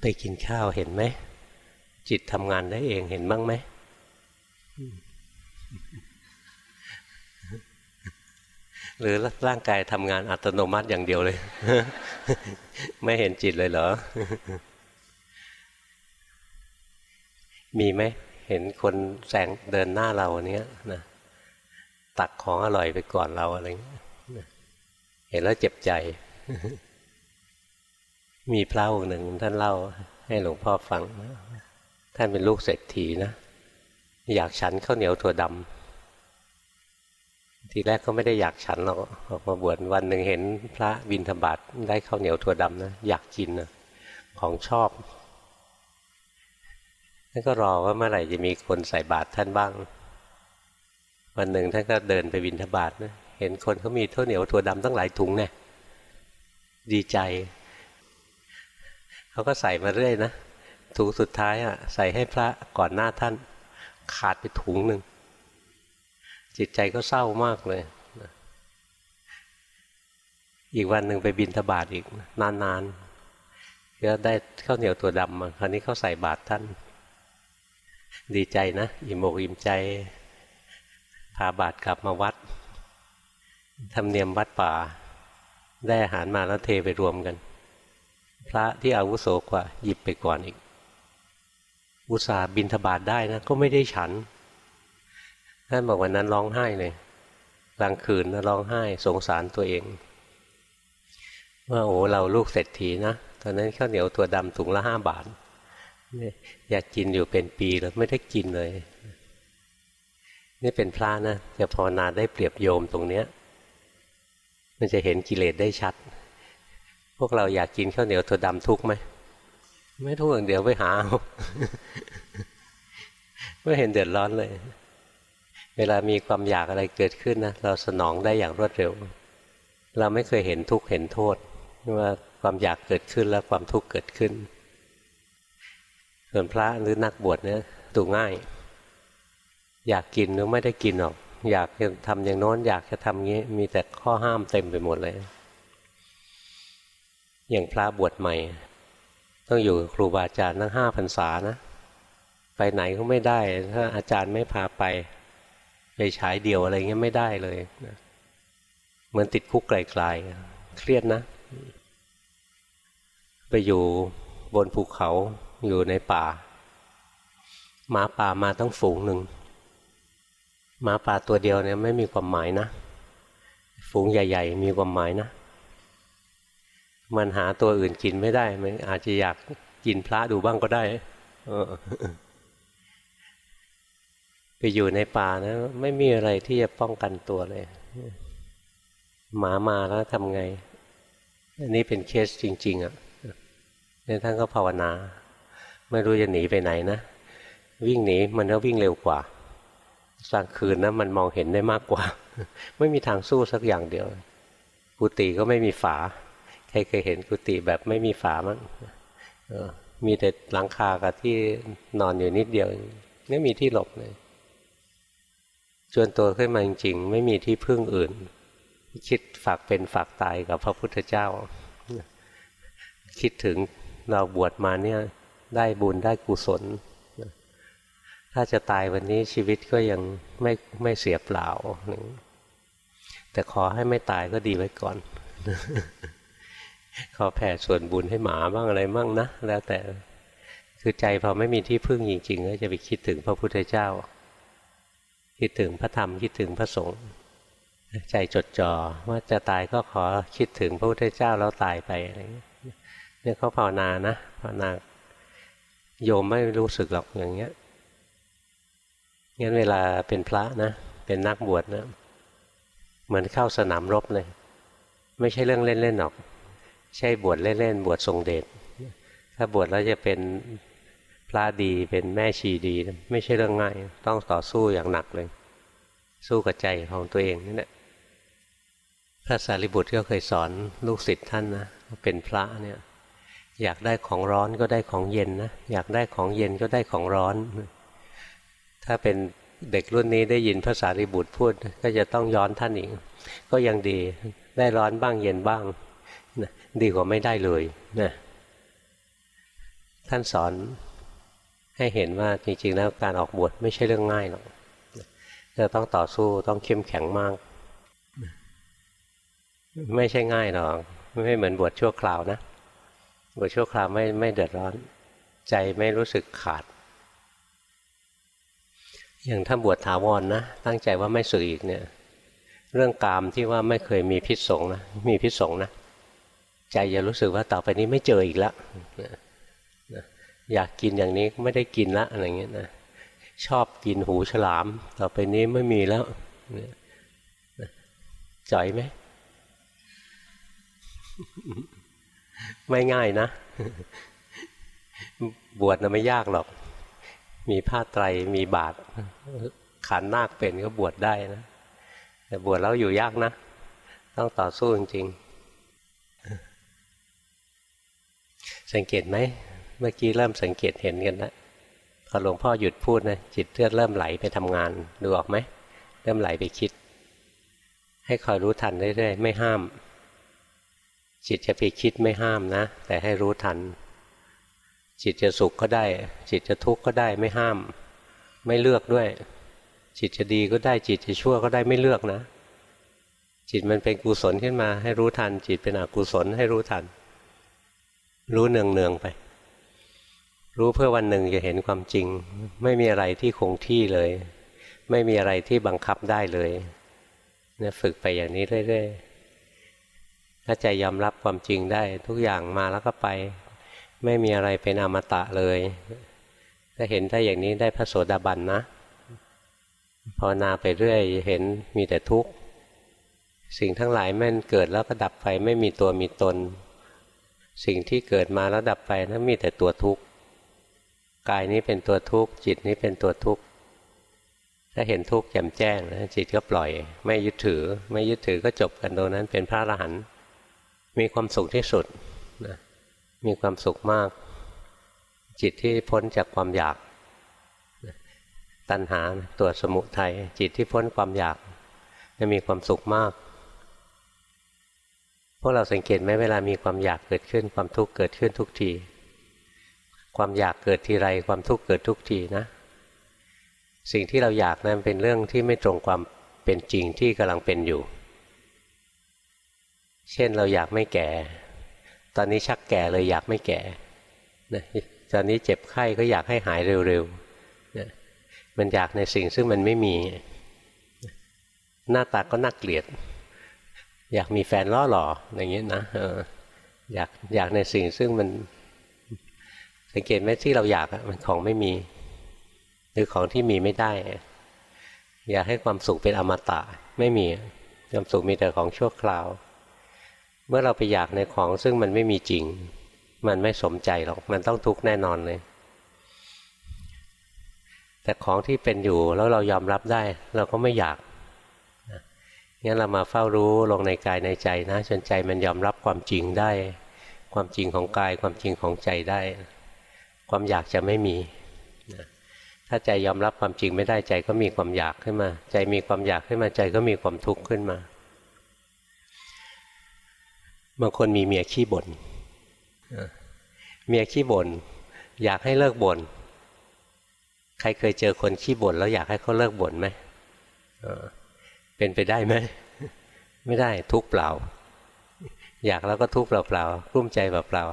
ไปกินข้าวเห็นไหม จิตทำงานได้เองเห็นบ้างไหม หรือร่างกายทำงานอัตโนมัติอย่างเดียวเลย ไม่เห็นจิตเลยเหรอ มีไหม เห็นคนแสงเดินหน้าเราเนี้ยนะตักของอร่อยไปก่อนเราอะไรเงี้ยเห็นแล้วเจ็บใจ มีพระองค์หนึ่งท่านเล่าให้หลวงพ่อฟัง ท่านเป็นลูกเศรษฐีนะ อยากฉันข้าวเหนียวถั่วดำทีแรกก็ไม่ได้อยากฉันหรอกออกมาบวชวันหนึ่งเห็นพระบินธบัตได้ข้าวเหนียวถั่วดำนะอยากกินนะของชอบท่านก็รอว่าเมื่อไหร่จะมีคนใส่บาตรท่านบ้าง วันหนึ่งท่านก็เดินไปบินธบาตนะเห็นคนเขามีข้าวเหนียวถั่วดำตั้งหลายถุงเนี่ยดีใจ เขาก็ใส่มาเรื่อยนะถุงสุดท้ายอะใส่ให้พระก่อนหน้าท่าน ขาดไปถุงหนึ่ง จิตใจก็เศร้ามากเลย อีกวันหนึ่งไปบินทบาทอีกนานๆก็ได้ข้าวเหนียวตัวดำมาคราวนี้เขาใส่บาตรท่าน ดีใจนะอิ่มอกอิ่มใจพาบาตรกลับมาวัดทำเนียมวัดป่า ได้อาหารมาแล้วเทไปรวมกัน พระที่อาวุโสกว่า หยิบไปก่อนอีก อุตส่าห์บินทบาทได้นะก็ไม่ได้ฉันท่านบอกวันนั้นร้องไห้เลยกลางคืนนะร้องไห้สงสารตัวเอง ว่าโอ้เราลูกเศรษฐีนะตอนนั้นข้าวเหนียวตัวดำถุงละห้าบาทอยากกินอยู่เป็นปีแล้วไม่ได้กินเลย นี่เป็นพระนะจะภาวนาได้เปรียบโยมตรงเนี้ย มันจะเห็นกิเลสได้ชัด พวกเราอยากกินข้าวเหนียวถั่วดำทุกไหมไม่ทุกอย่างเดียวไปหาไม่เห็นเดือดร้อนเลย เวลามีความอยากอะไรเกิดขึ้นนะเราสนองได้อย่างรวดเร็ว เราไม่เคยเห็นทุกข์เห็นโทษว่าความอยากเกิดขึ้นแล้วความทุกข์เกิดขึ้น ส่วนพระหรือนักบวชเนี่ยดูง่าย อยากกินหรือไม่ได้กินหรอก อยากจะทำอย่างโน้นอยากจะทำงี้ มีแต่ข้อห้ามเต็มไปหมดเลย อย่างพระบวชใหม่ ต้องอยู่ครูบาอาจารย์ทั้งห้าพรรษานะ ไปไหนก็ไม่ได้ ถ้าอาจารย์ไม่พาไป ไปฉายเดี่ยวอะไรเงี้ยไม่ได้เลยนะเหมือนติดคุกไกลๆเครียดนะ ไปอยู่บนภูเขาอยู่ในป่าหมาป่ามาตั้งฝูงหนึ่งหมาป่าตัวเดียวเนี่ยไม่มีความหมายนะ ฝูงใหญ่ ๆ มีความหมายนะ มันหาตัวอื่นกินไม่ได้ มันอาจจะอยากกินพระดูบ้างก็ได้ไปอยู่ในป่านะ ไม่มีอะไรที่จะป้องกันตัวเลย หมามาแล้วทำไง อันนี้เป็นเคสจริง ๆอะเนี่ยท่านก็ภาวนา ไม่รู้จะหนีไปไหนนะ วิ่งหนีมันก็วิ่งเร็วกว่ากลางคืนนะมันมองเห็นได้มากกว่า ไม่มีทางสู้สักอย่างเดียวกุฏิก็ไม่มีฝา ใครเคยเห็นกุฏิแบบไม่มีฝามั้งมีแต่หลังคากับที่นอนอยู่นิดเดียวไม่มีที่หลบเลยจนตัวขึ้นมาจริงๆ ไม่มีที่พึ่งอื่น คิดฝากเป็นฝากตายกับพระพุทธเจ้า คิดถึงเราบวชมาเนี่ยได้บุญได้กุศล ถ้าจะตายวันนี้ชีวิตก็ยังไม่ไม่เสียเปล่า แต่ขอให้ไม่ตายก็ดีไว้ก่อน ขอแผ่ส่วนบุญให้หมาบ้างอะไรบ้างนะแล้วแต่คือใจพอไม่มีที่พึ่งจริงๆก็จะไปคิดถึงพระพุทธเจ้า คิดถึงพระธรรมคิดถึงพระสงฆ์ใจจดจ่อว่าจะตายก็ขอคิดถึงพระพุทธเจ้าแล้วตายไปอะไรเนี่ยเขาภาวนานะภาวนาโยมไม่รู้สึกหรอกอย่างเงี้ยงั้นเวลาเป็นพระนะเป็นนักบวชนะเหมือนเข้าสนามรบเลย ไม่ใช่เรื่องเล่นๆหรอก ใช่บวชเล่นๆบวชทรงเดชถ้าบวชแล้วจะเป็นพระดีเป็นแม่ชีดี ไม่ใช่เรื่องง่าย ต้องต่อสู้อย่างหนักเลย สู้กับใจของตัวเองนี่แหละพระสารีบุตรก็เคยสอนลูกศิษย์ท่านนะเป็นพระเนี่ย อยากได้ของร้อนก็ได้ของเย็นนะอยากได้ของเย็นก็ได้ของร้อน ถ้าเป็นเด็กรุ่นนี้ได้ยินพระสารีบุตรพูด ก็จะต้องย้อนท่านอีก ก็ยังดีได้ร้อนบ้างเย็นบ้าง ดีกว่าไม่ได้เลยนะท่านสอนให้เห็นว่าจริงๆ แล้วการออกบวชไม่ใช่เรื่องง่ายหรอกจะต้องต่อสู้ต้องเข้มแข็งมาก ไม่ใช่ง่ายหรอกไม่เหมือนบวชชั่วคราวนะ บวชชั่วคราวไม่ไม่เดือดร้อน ใจไม่รู้สึกขาด อย่างถ้าบวชถาวรนนะตั้งใจว่าไม่สึกอีกเนี่ย เรื่องกามที่ว่าไม่เคยมีพิษสงนะมีพิษสงนะ ใจจะรู้สึกว่าต่อไปนี้ไม่เจออีกแล้วอยากกินอย่างนี้ไม่ได้กินละอะไรเงี้ยนะชอบกินหูฉลาม ต่อไปนี้ไม่มีแล้วจ่อยไหมไม่ง่ายนะ บวชนะไม่ยากหรอก มีผ้าไตรมีบาตรขันนาคเป็นก็บวชได้นะ แต่บวชแล้วอยู่ยากนะ ต้องต่อสู้จริงๆ สังเกตไหมเมื่อกี้เริ่มสังเกตเห็นกันแล้วพอหลวงพ่อหยุดพูดนะจิตเลือดเริ่มไหลไปทำงานดูออกไหมเริ่มไหลไปคิด ให้คอยรู้ทันเรื่อยๆไม่ห้าม จิตจะไปคิดไม่ห้ามนะ แต่ให้รู้ทัน จิตจะสุขก็ได้ จิตจะทุกข์ก็ได้ไม่ห้าม ไม่เลือกด้วย จิตจะดีก็ได้ จิตจะชั่วก็ได้ไม่เลือกนะ จิตมันเป็นกุศลขึ้นมา ให้รู้ทัน จิตเป็นอกุศลให้รู้ทัน รู้เนืองเนืองไป รู้เพื่อวันหนึ่งจะเห็นความจริง ไม่มีอะไรที่คงที่เลย ไม่มีอะไรที่บังคับได้เลยเนี่ยฝึกไปอย่างนี้เรื่อยๆถ้าใจยอมรับความจริงได้ ทุกอย่างมาแล้วก็ไป ไม่มีอะไรเป็นอมตะเลย ถ้าเห็นได้อย่างนี้ได้พระโสดาบันนะภาวนาไปเรื่อยเห็นมีแต่ทุกข์ สิ่งทั้งหลายแม่นเกิดแล้วก็ดับไปไม่มีตัวมีตน สิ่งที่เกิดมาแล้วดับไปนั้นมีแต่ตัวทุกข์กายนี้เป็นตัวทุกข์จิตนี้เป็นตัวทุกข์ถ้าเห็นทุกข์แจ่มแจ้งนะจิตก็ปล่อย ไม่ยึดถือ ไม่ยึดถือก็จบกันตรงนั้นเป็นพระอรหันต์มีความสุขที่สุดนะมีความสุขมาก จิตที่พ้นจากความอยาก ตัณหาตัวสมุทัยจิตที่พ้นความอยากจะมีความสุขมาก พวกเราสังเกตไหมเวลามีความอยากเกิดขึ้น ความทุกข์เกิดขึ้นทุกที ความอยากเกิดทีไรความทุกข์เกิดทุกทีนะ สิ่งที่เราอยากนั้นเป็นเรื่องที่ไม่ตรงความเป็นจริงที่กำลังเป็นอยู่ เช่นเราอยากไม่แก่ ตอนนี้ชักแก่เลยอยากไม่แก่นะตอนนี้เจ็บไข้ก็อยากให้หายเร็วๆนะมันอยากในสิ่งซึ่งมันไม่มี หน้าตาก็น่าเกลียด อยากมีแฟนล่อหล่ออย่างเงี้ยนะอยากอยากในสิ่งซึ่งมัน สังเกตไหมที่เราอยากมันของไม่มี หรือของที่มีไม่ได้ อยากให้ความสุขเป็นอมตะไม่มีความสุขมีแต่ของชั่วคราว เมื่อเราไปอยากในของซึ่งมันไม่มีจริง มันไม่สมใจหรอกมันต้องทุกข์แน่นอนเลย แต่ของที่เป็นอยู่แล้วเรายอมรับได้ เราก็ไม่อยาก งั้นเรามาเฝ้ารู้ลงในกายในใจนะจนใจมันยอมรับความจริงได้ ความจริงของกายความจริงของใจได้ ความอยากจะไม่มีถ้าใจยอมรับความจริงไม่ได้ใจก็มีความอยากขึ้นมา ใจมีความอยากขึ้นมาใจก็มีความทุกข์ขึ้นมาบางคนมีเมียขี้บน่นเมียขี้บน่นอยากให้เลิกบน่นใครเคยเจอคนขี้บ่นแล้วอยากให้เขาเลิกบ่นไหม เป็นไปได้ไหมไม่ได้ทุกเปล่า อยากแล้วก็ทุกเปล่าเปล่ากลุ้มใจเปล่าเปล่า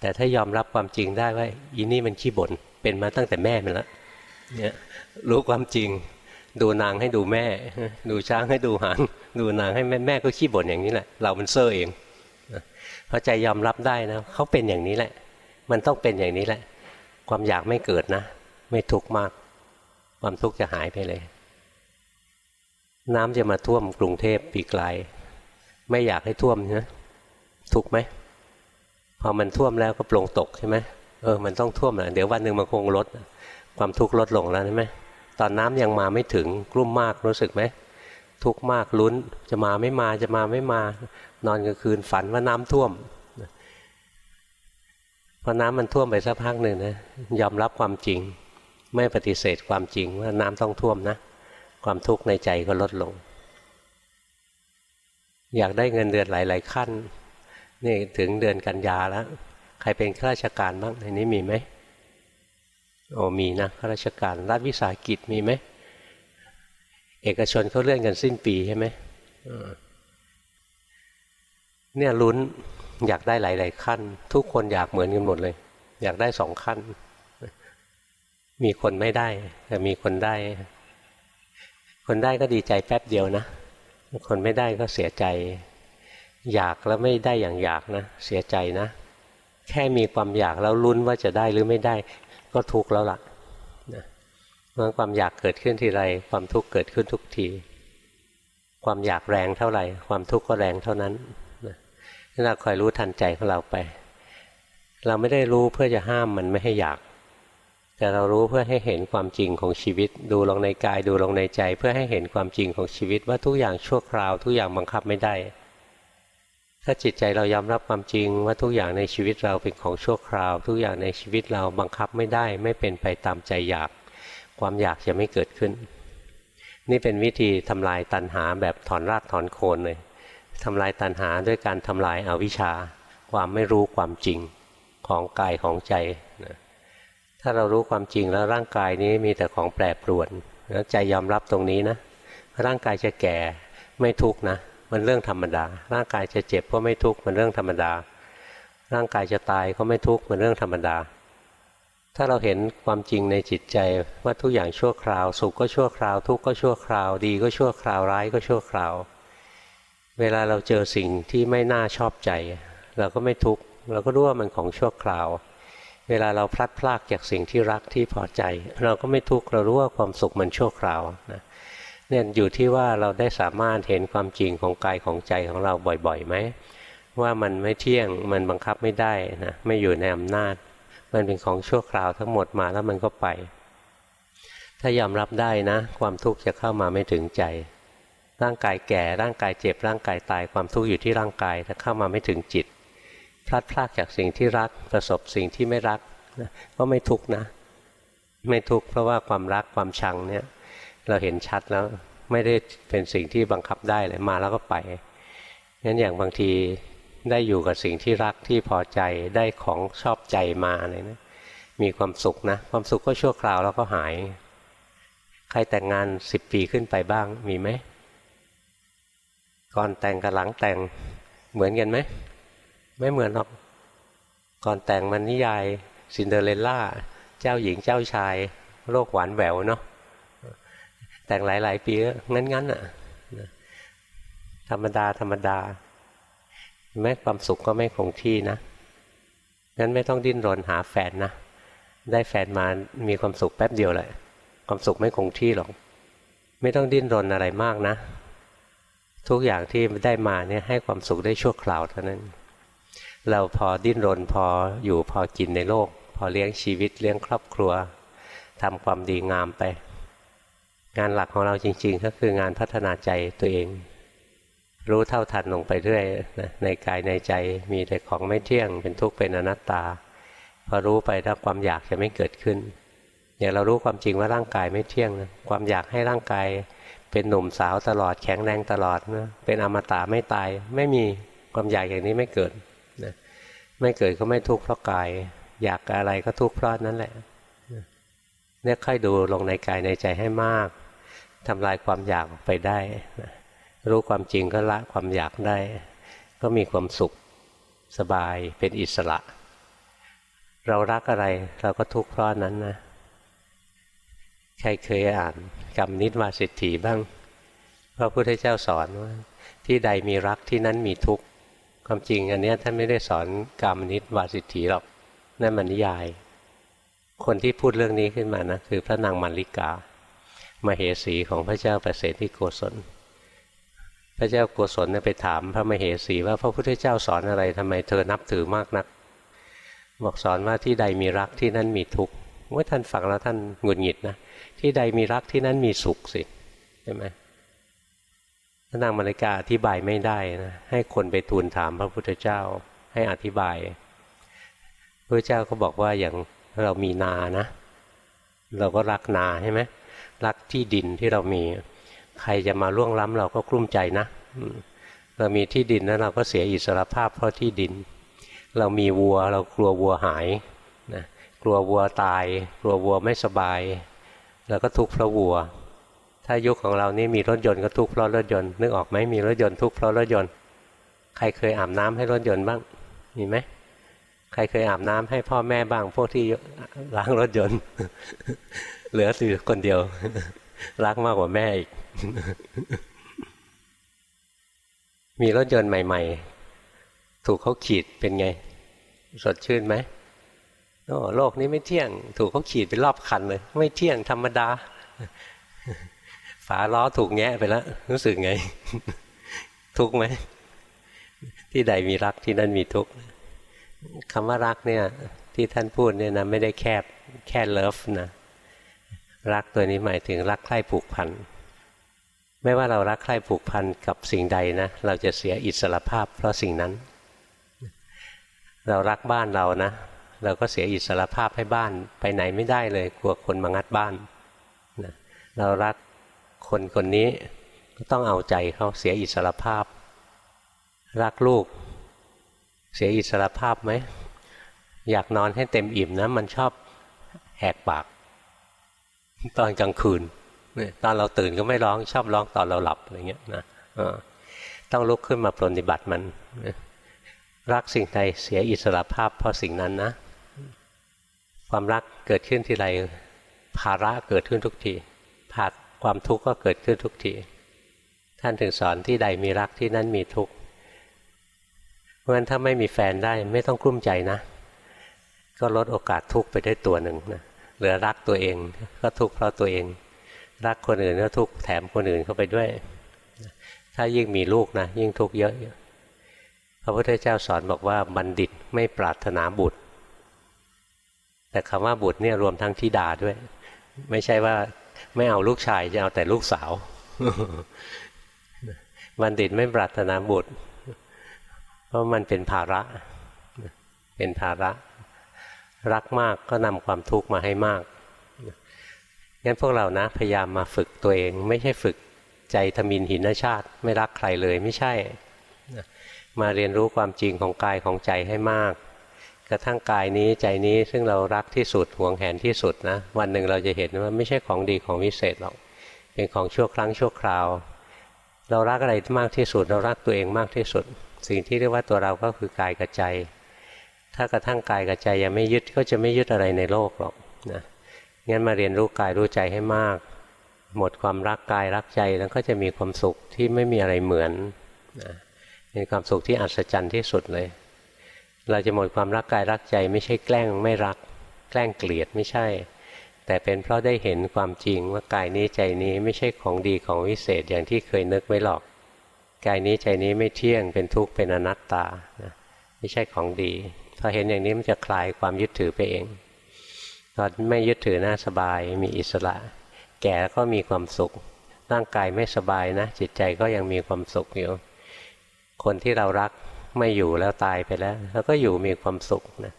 แต่ถ้ายอมรับความจริงได้ว่าอีนี่มันขี้บน่นเป็นมาตั้งแต่แม่มันแล้วเนี่ยรู้ความจริง ดูนางให้ดูแม่ ดูช้างให้ดูหางดูนางให้แม่แม่ก็ขี้บ่นอย่างนี้แหละ เรามันเซ่อเองพอใจยอมรับได้นะเขาเป็นอย่างนี้แหละ มันต้องเป็นอย่างนี้แหละ ความอยากไม่เกิดนะ ไม่ทุกข์มาก ความทุกข์จะหายไปเลย น้ำจะมาท่วมกรุงเทพปีกลายไม่อยากให้ท่วมนะทุกไหมพอมันท่วมแล้วก็ปลงตกใช่ไหมเออมันต้องท่วมแหละเดี๋ยววันหนึ่งมันคงลด ความทุกข์ลดลงแล้วใช่ไหมตอนน้ำยังมาไม่ถึงกลุ่มมากรู้สึกไหมทุกข์มากลุ้นจะมาไม่มาจะมาไม่มา นอนกลางคืนฝันว่าน้ำท่วมพอน้ำมันท่วมไปสักพักหนึ่งนะยอมรับความจริง ไม่ปฏิเสธความจริงว่าน้ำต้องท่วมนะ ความทุกข์ในใจก็ลดลง อยากได้เงินเดือนหลาย ๆ ขั้น นี่ถึงเดือนกันยาแล้ว ใครเป็นข้าราชการบ้างในนี้มีไหมโอ้มีนะข้าราชการรัฐวิสาหกิจมีไหมเอกชนเขาเลื่อนกันสิ้นปีใช่ไหมเนี่ยลุ้นอยากได้หลาย ๆ ขั้น ทุกคนอยากเหมือนกันหมดเลย อยากได้สองขั้น มีคนไม่ได้ แต่มีคนได้ คนได้ก็ดีใจแป๊บเดียวนะ คนไม่ได้ก็เสียใจ อยากแล้วไม่ได้อย่างอยากนะ เสียใจนะ แค่มีความอยากแล้วลุ้นว่าจะได้หรือไม่ได้ ก็ทุกข์แล้วล่ะเมื่อความอยากเกิดขึ้นทีไร ความทุกข์เกิดขึ้นทุกที ความอยากแรงเท่าไหร่ ความทุกข์ก็แรงเท่านั้นนี่เราคอยรู้ทันใจของเราไป เราไม่ได้รู้เพื่อจะห้ามมันไม่ให้อยาก แต่เรารู้เพื่อให้เห็นความจริงของชีวิต ดูลงในกายดูลงในใจ เพื่อให้เห็นความจริงของชีวิต ว่าทุกอย่างชั่วคราว ทุกอย่างบังคับไม่ได้ ถ้าจิตใจเรายอมรับความจริงว่าทุกอย่างในชีวิตเราเป็นของชั่วคราว ทุกอย่างในชีวิตเราบังคับไม่ได้ ไม่เป็นไปตามใจอยาก ความอยากจะไม่เกิดขึ้น นี่เป็นวิธีทำลายตัณหาแบบถอนรากถอนโคนเลยทำลายตัณหาด้วยการทำลายอาวิชชา ความไม่รู้ความจริงของกายของใจนะ ถ้าเรารู้ความจริงแล้วร่างกายนี้มีแต่ของแปรปรวนแล้วใจยอมรับตรงนี้นะร่างกายจะแก่ไม่ทุกนะ มันเรื่องธรรมดา ร่างกายจะเจ็บก็ไม่ทุกมันเรื่องธรรมดา ร่างกายจะตายก็ไม่ทุกมันเรื่องธรรมดา ถ้าเราเห็นความจริงในจิตใจว่าทุกอย่างชั่วคราว สุขก็ชั่วคราว ทุกข์ก็ชั่วคราว ดีก็ชั่วคราวร้ายก็ชั่วคราว เวลาเราเจอสิ่งที่ไม่น่าชอบใจ เราก็ไม่ทุกข์เราก็รู้ว่ามันของชั่วคราว เวลาเราพลัดพรากจากสิ่งที่รักที่พอใจ เราก็ไม่ทุกข์เรารู้ว่าความสุขมันชั่วคราวนะเนี่ยอยู่ที่ว่าเราได้สามารถเห็นความจริงของกายของใจของเราบ่อยๆไหมว่ามันไม่เที่ยงมันบังคับไม่ได้นะไม่อยู่ในอำนาจ มันเป็นของชั่วคราวทั้งหมดมาแล้วมันก็ไป ถ้ายอมรับได้นะ ความทุกข์จะเข้ามาไม่ถึงใจ ร่างกายแก่ร่างกายเจ็บร่างกายตายความทุกข์อยู่ที่ร่างกายถ้าเข้ามาไม่ถึงจิต พลัดพรากจากสิ่งที่รัก ประสบสิ่งที่ไม่รักก็ไม่ทุกนะ ไม่ทุกเพราะว่าความรักความชังเนี่ยเราเห็นชัดแล้วไม่ได้เป็นสิ่งที่บังคับได้เลยมาแล้วก็ไปงั้นอย่างบางทีได้อยู่กับสิ่งที่รักที่พอใจได้ของชอบใจมาอะไรนะมีความสุขนะ ความสุขก็ชั่วคราวแล้วก็หาย ใครแต่งงานสิบปีขึ้นไปบ้างมีไหมก่อนแต่งกับหลังแต่งเหมือนกันไหม ไม่เหมือนหรอกก่อนแต่งมันนิยายซินเดอเรลล่า เจ้าหญิงเจ้าชาย โลกหวานแหววเนาะแต่งหลาย ๆ ปีงั้นงั้นอะธรรมดา ธรรมดา แม้ความสุขก็ไม่คงที่นะงั้นไม่ต้องดิ้นรนหาแฟนนะ ได้แฟนมามีความสุขแป๊บเดียวแหละ ความสุขไม่คงที่หรอก ไม่ต้องดิ้นรนอะไรมากนะ ทุกอย่างที่ได้มาเนี่ยให้ความสุขได้ชั่วคราวเท่านั้น เราพอดิ้นรนพออยู่พอกินในโลก พอเลี้ยงชีวิตเลี้ยงครอบครัวทำความดีงามไป งานหลักของเราจริง ๆ ก็คืองานพัฒนาใจตัวเอง รู้เท่าทันลงไปเรื่อยนะในกายในใจมีแต่ของไม่เที่ยง เป็นทุกข์เป็นอนัตตา พอรู้ไปถ้าความอยากจะไม่เกิดขึ้น อย่างเรารู้ความจริงว่าร่างกายไม่เที่ยงนะความอยากให้ร่างกายเป็นหนุ่มสาวตลอดแข็งแรงตลอดนะเป็นอมตะไม่ตายไม่มีความอยากอย่างนี้ไม่เกิด ไม่เกิดก็ไม่ทุกข์เพราะกาย อยากอะไรก็ทุกข์เพราะนั่นแหละเนี่ยค่อยดูลงในกายในใจให้มากทำลายความอยากออกไปได้นะรู้ความจริงก็ละความอยากได้ ก็มีความสุขสบายเป็นอิสระ เรารักอะไรเราก็ทุกข์เพราะนั้นนะ ใครเคยอ่านกรรมนิดวาสิทธิบ้าง พระพุทธเจ้าสอนว่า ที่ใดมีรักที่นั้นมีทุกข์ ความจริงอันนี้ท่านไม่ได้สอนกรรมนิดวาสิทธิหรอกนั่นมันนิยาย คนที่พูดเรื่องนี้ขึ้นมานะคือพระนางมัลลิกามาเหสีของพระเจ้าประเสฐที่โกศล พระเจ้าโกศลไปถามพระมเหสีว่าพระพุทธเจ้าสอนอะไรทำไมเธอนับถือมากนัก บอกสอนว่าที่ใดมีรักที่นั่นมีทุกข์เมื่อท่านฟังแล้วท่านหงุดหงิดนะที่ใดมีรักที่นั้นมีสุขสิใช่ไหม นางมาริกาอธิบายไม่ได้นะให้คนไปทูลถามพระพุทธเจ้าให้อธิบายพระเจ้าก็บอกว่าอย่างเรามีนานะ เราก็รักนาใช่ไหมรักที่ดินที่เรามี ใครจะมาล่วงล้ำเราก็กลุ้มใจนะเรามีที่ดินแล้วเราก็เสียอิสรภาพเพราะที่ดิน เรามีวัวเรากลัววัวหายนะกลัววัวตาย กลัววัวไม่สบาย แล้วก็ทุกข์เพราะวัว ถ้ายุคของเรานี่มีรถยนต์ก็ทุกข์เพราะรถยนต์นึกออกไหมมีรถยนต์ทุกข์เพราะรถยนต์ ใครเคยอาบน้ำให้รถยนต์บ้าง มีไหมใครเคยอาบน้ำให้พ่อแม่บ้างพวกที่ล้างรถยนต์ เหลือสิคนเดียว รักมากกว่าแม่อีก มีรถยนต์ใหม่ ๆ ถูกเขาขีดเป็นไง สดชื่นไหมโอ้โลกนี้ไม่เที่ยง ถูกเขาขีดเป็นรอบคันเลย ไม่เที่ยงธรรมดา ฝาล้อถูกแงะไปแล้วรู้สึกไง ทุกไหมที่ใดมีรักที่นั่นมีทุกข์คำว่ารักเนี่ย ที่ท่านพูดเนี่ยนะไม่ได้แคบแค่เลิฟนะรักตัวนี้หมายถึงรักใคร่ผูกพันไม่ว่าเรารักใคร่ผูกพันกับสิ่งใดนะเราจะเสียอิสรภาพ เพราะสิ่งนั้น เรารักบ้านเรานะ เราก็เสียอิสรภาพให้บ้านไปไหนไม่ได้เลยกลัวคนมางัดบ้านนะเรารัก คนคนนี้ต้องเอาใจเขาเสียอิสรภาพ รักลูก เสียอิสรภาพไหม อยากนอนให้เต็มอิ่มนะ มันชอบแหกปาก ตอนกลางคืนตอนเราตื่นก็ไม่ร้องชอบร้องตอนเราหลับอะไรเงี้ยนะต้องลุกขึ้นมาปฏิบัติมัน รักสิ่งใดเสียอิสรภาพเพราะสิ่งนั้นนะ ความรักเกิดขึ้นทีไรภาระเกิดขึ้นทุกทีผา ความทุกข์ก็เกิดขึ้นทุกทีท่านถึงสอนที่ใดมีรักที่นั่นมีทุกข์เพราะฉะนั้นถ้าไม่มีแฟนได้ไม่ต้องกลุ้มใจนะ ก็ลดโอกาสทุกข์ไปได้ตัวหนึ่งนะเหลือรักตัวเองก็ทุกข์เพราะตัวเอง รักคนอื่นก็ทุกข์แถมคนอื่นเข้าไปด้วย ถ้ายิ่งมีลูกนะยิ่งทุกข์เยอะพระพุทธเจ้าสอนบอกว่าบัณฑิตไม่ปรารถนาบุตร แต่คำว่าบุตรเนี่ยรวมทั้งธิดาด้วย ไม่ใช่ว่า ไม่เอาลูกชายจะเอาแต่ลูกสาว บัณฑิตไม่ปรารถนาบุตร เพราะมันเป็นภาระ เป็นภาระ รักมากก็นำความทุกข์มาให้มากงั้นพวกเรานะพยายามมาฝึกตัวเอง ไม่ใช่ฝึกใจทมินหินชาติ ไม่รักใครเลยไม่ใช่ มาเรียนรู้ความจริงของกายของใจให้มากก ระทั่งกายนี้ใจนี้ซึ่งเรารักที่สุดห่วงแหนที่สุดนะวันหนึ่งเราจะเห็นว่าไม่ใช่ของดีของวิเศษหรอกเป็นของชั่วครั้งชั่วคราว เรารักอะไรมากที่สุด เรารักตัวเองมากที่สุด สิ่งที่เรียกว่าตัวเราก็คือกายกับใจ ถ้ากระทั่งกายกับใจยังไม่ยึดก็จะไม่ยึดอะไรในโลกหรอกนะงั้นมาเรียนรู้กายรู้ใจให้มาก หมดความรักกายรักใจแล้วก็จะมีความสุขที่ไม่มีอะไรเหมือนนะเป็นความสุขที่อัศจรรย์ที่สุดเลย เราจะหมดความรักกายรักใจไม่ใช่แกล้งไม่รัก แกล้งเกลียดไม่ใช่ แต่เป็นเพราะได้เห็นความจริงว่ากายนี้ใจนี้ไม่ใช่ของดีของวิเศษอย่างที่เคยนึกไว้หรอก กายนี้ใจนี้ไม่เที่ยงเป็นทุกข์เป็นอนัตตานะไม่ใช่ของดีพอเห็นอย่างนี้มันจะคลายความยึดถือไปเองตอนไม่ยึดถือน่าสบายมีอิสระ แก่ก็มีความสุข ร่างกายไม่สบายนะ จิตใจก็ยังมีความสุขอยู่ คนที่เรารัก ไม่อยู่แล้วตายไปแล้วแล้วก็อยู่มีความสุขนะ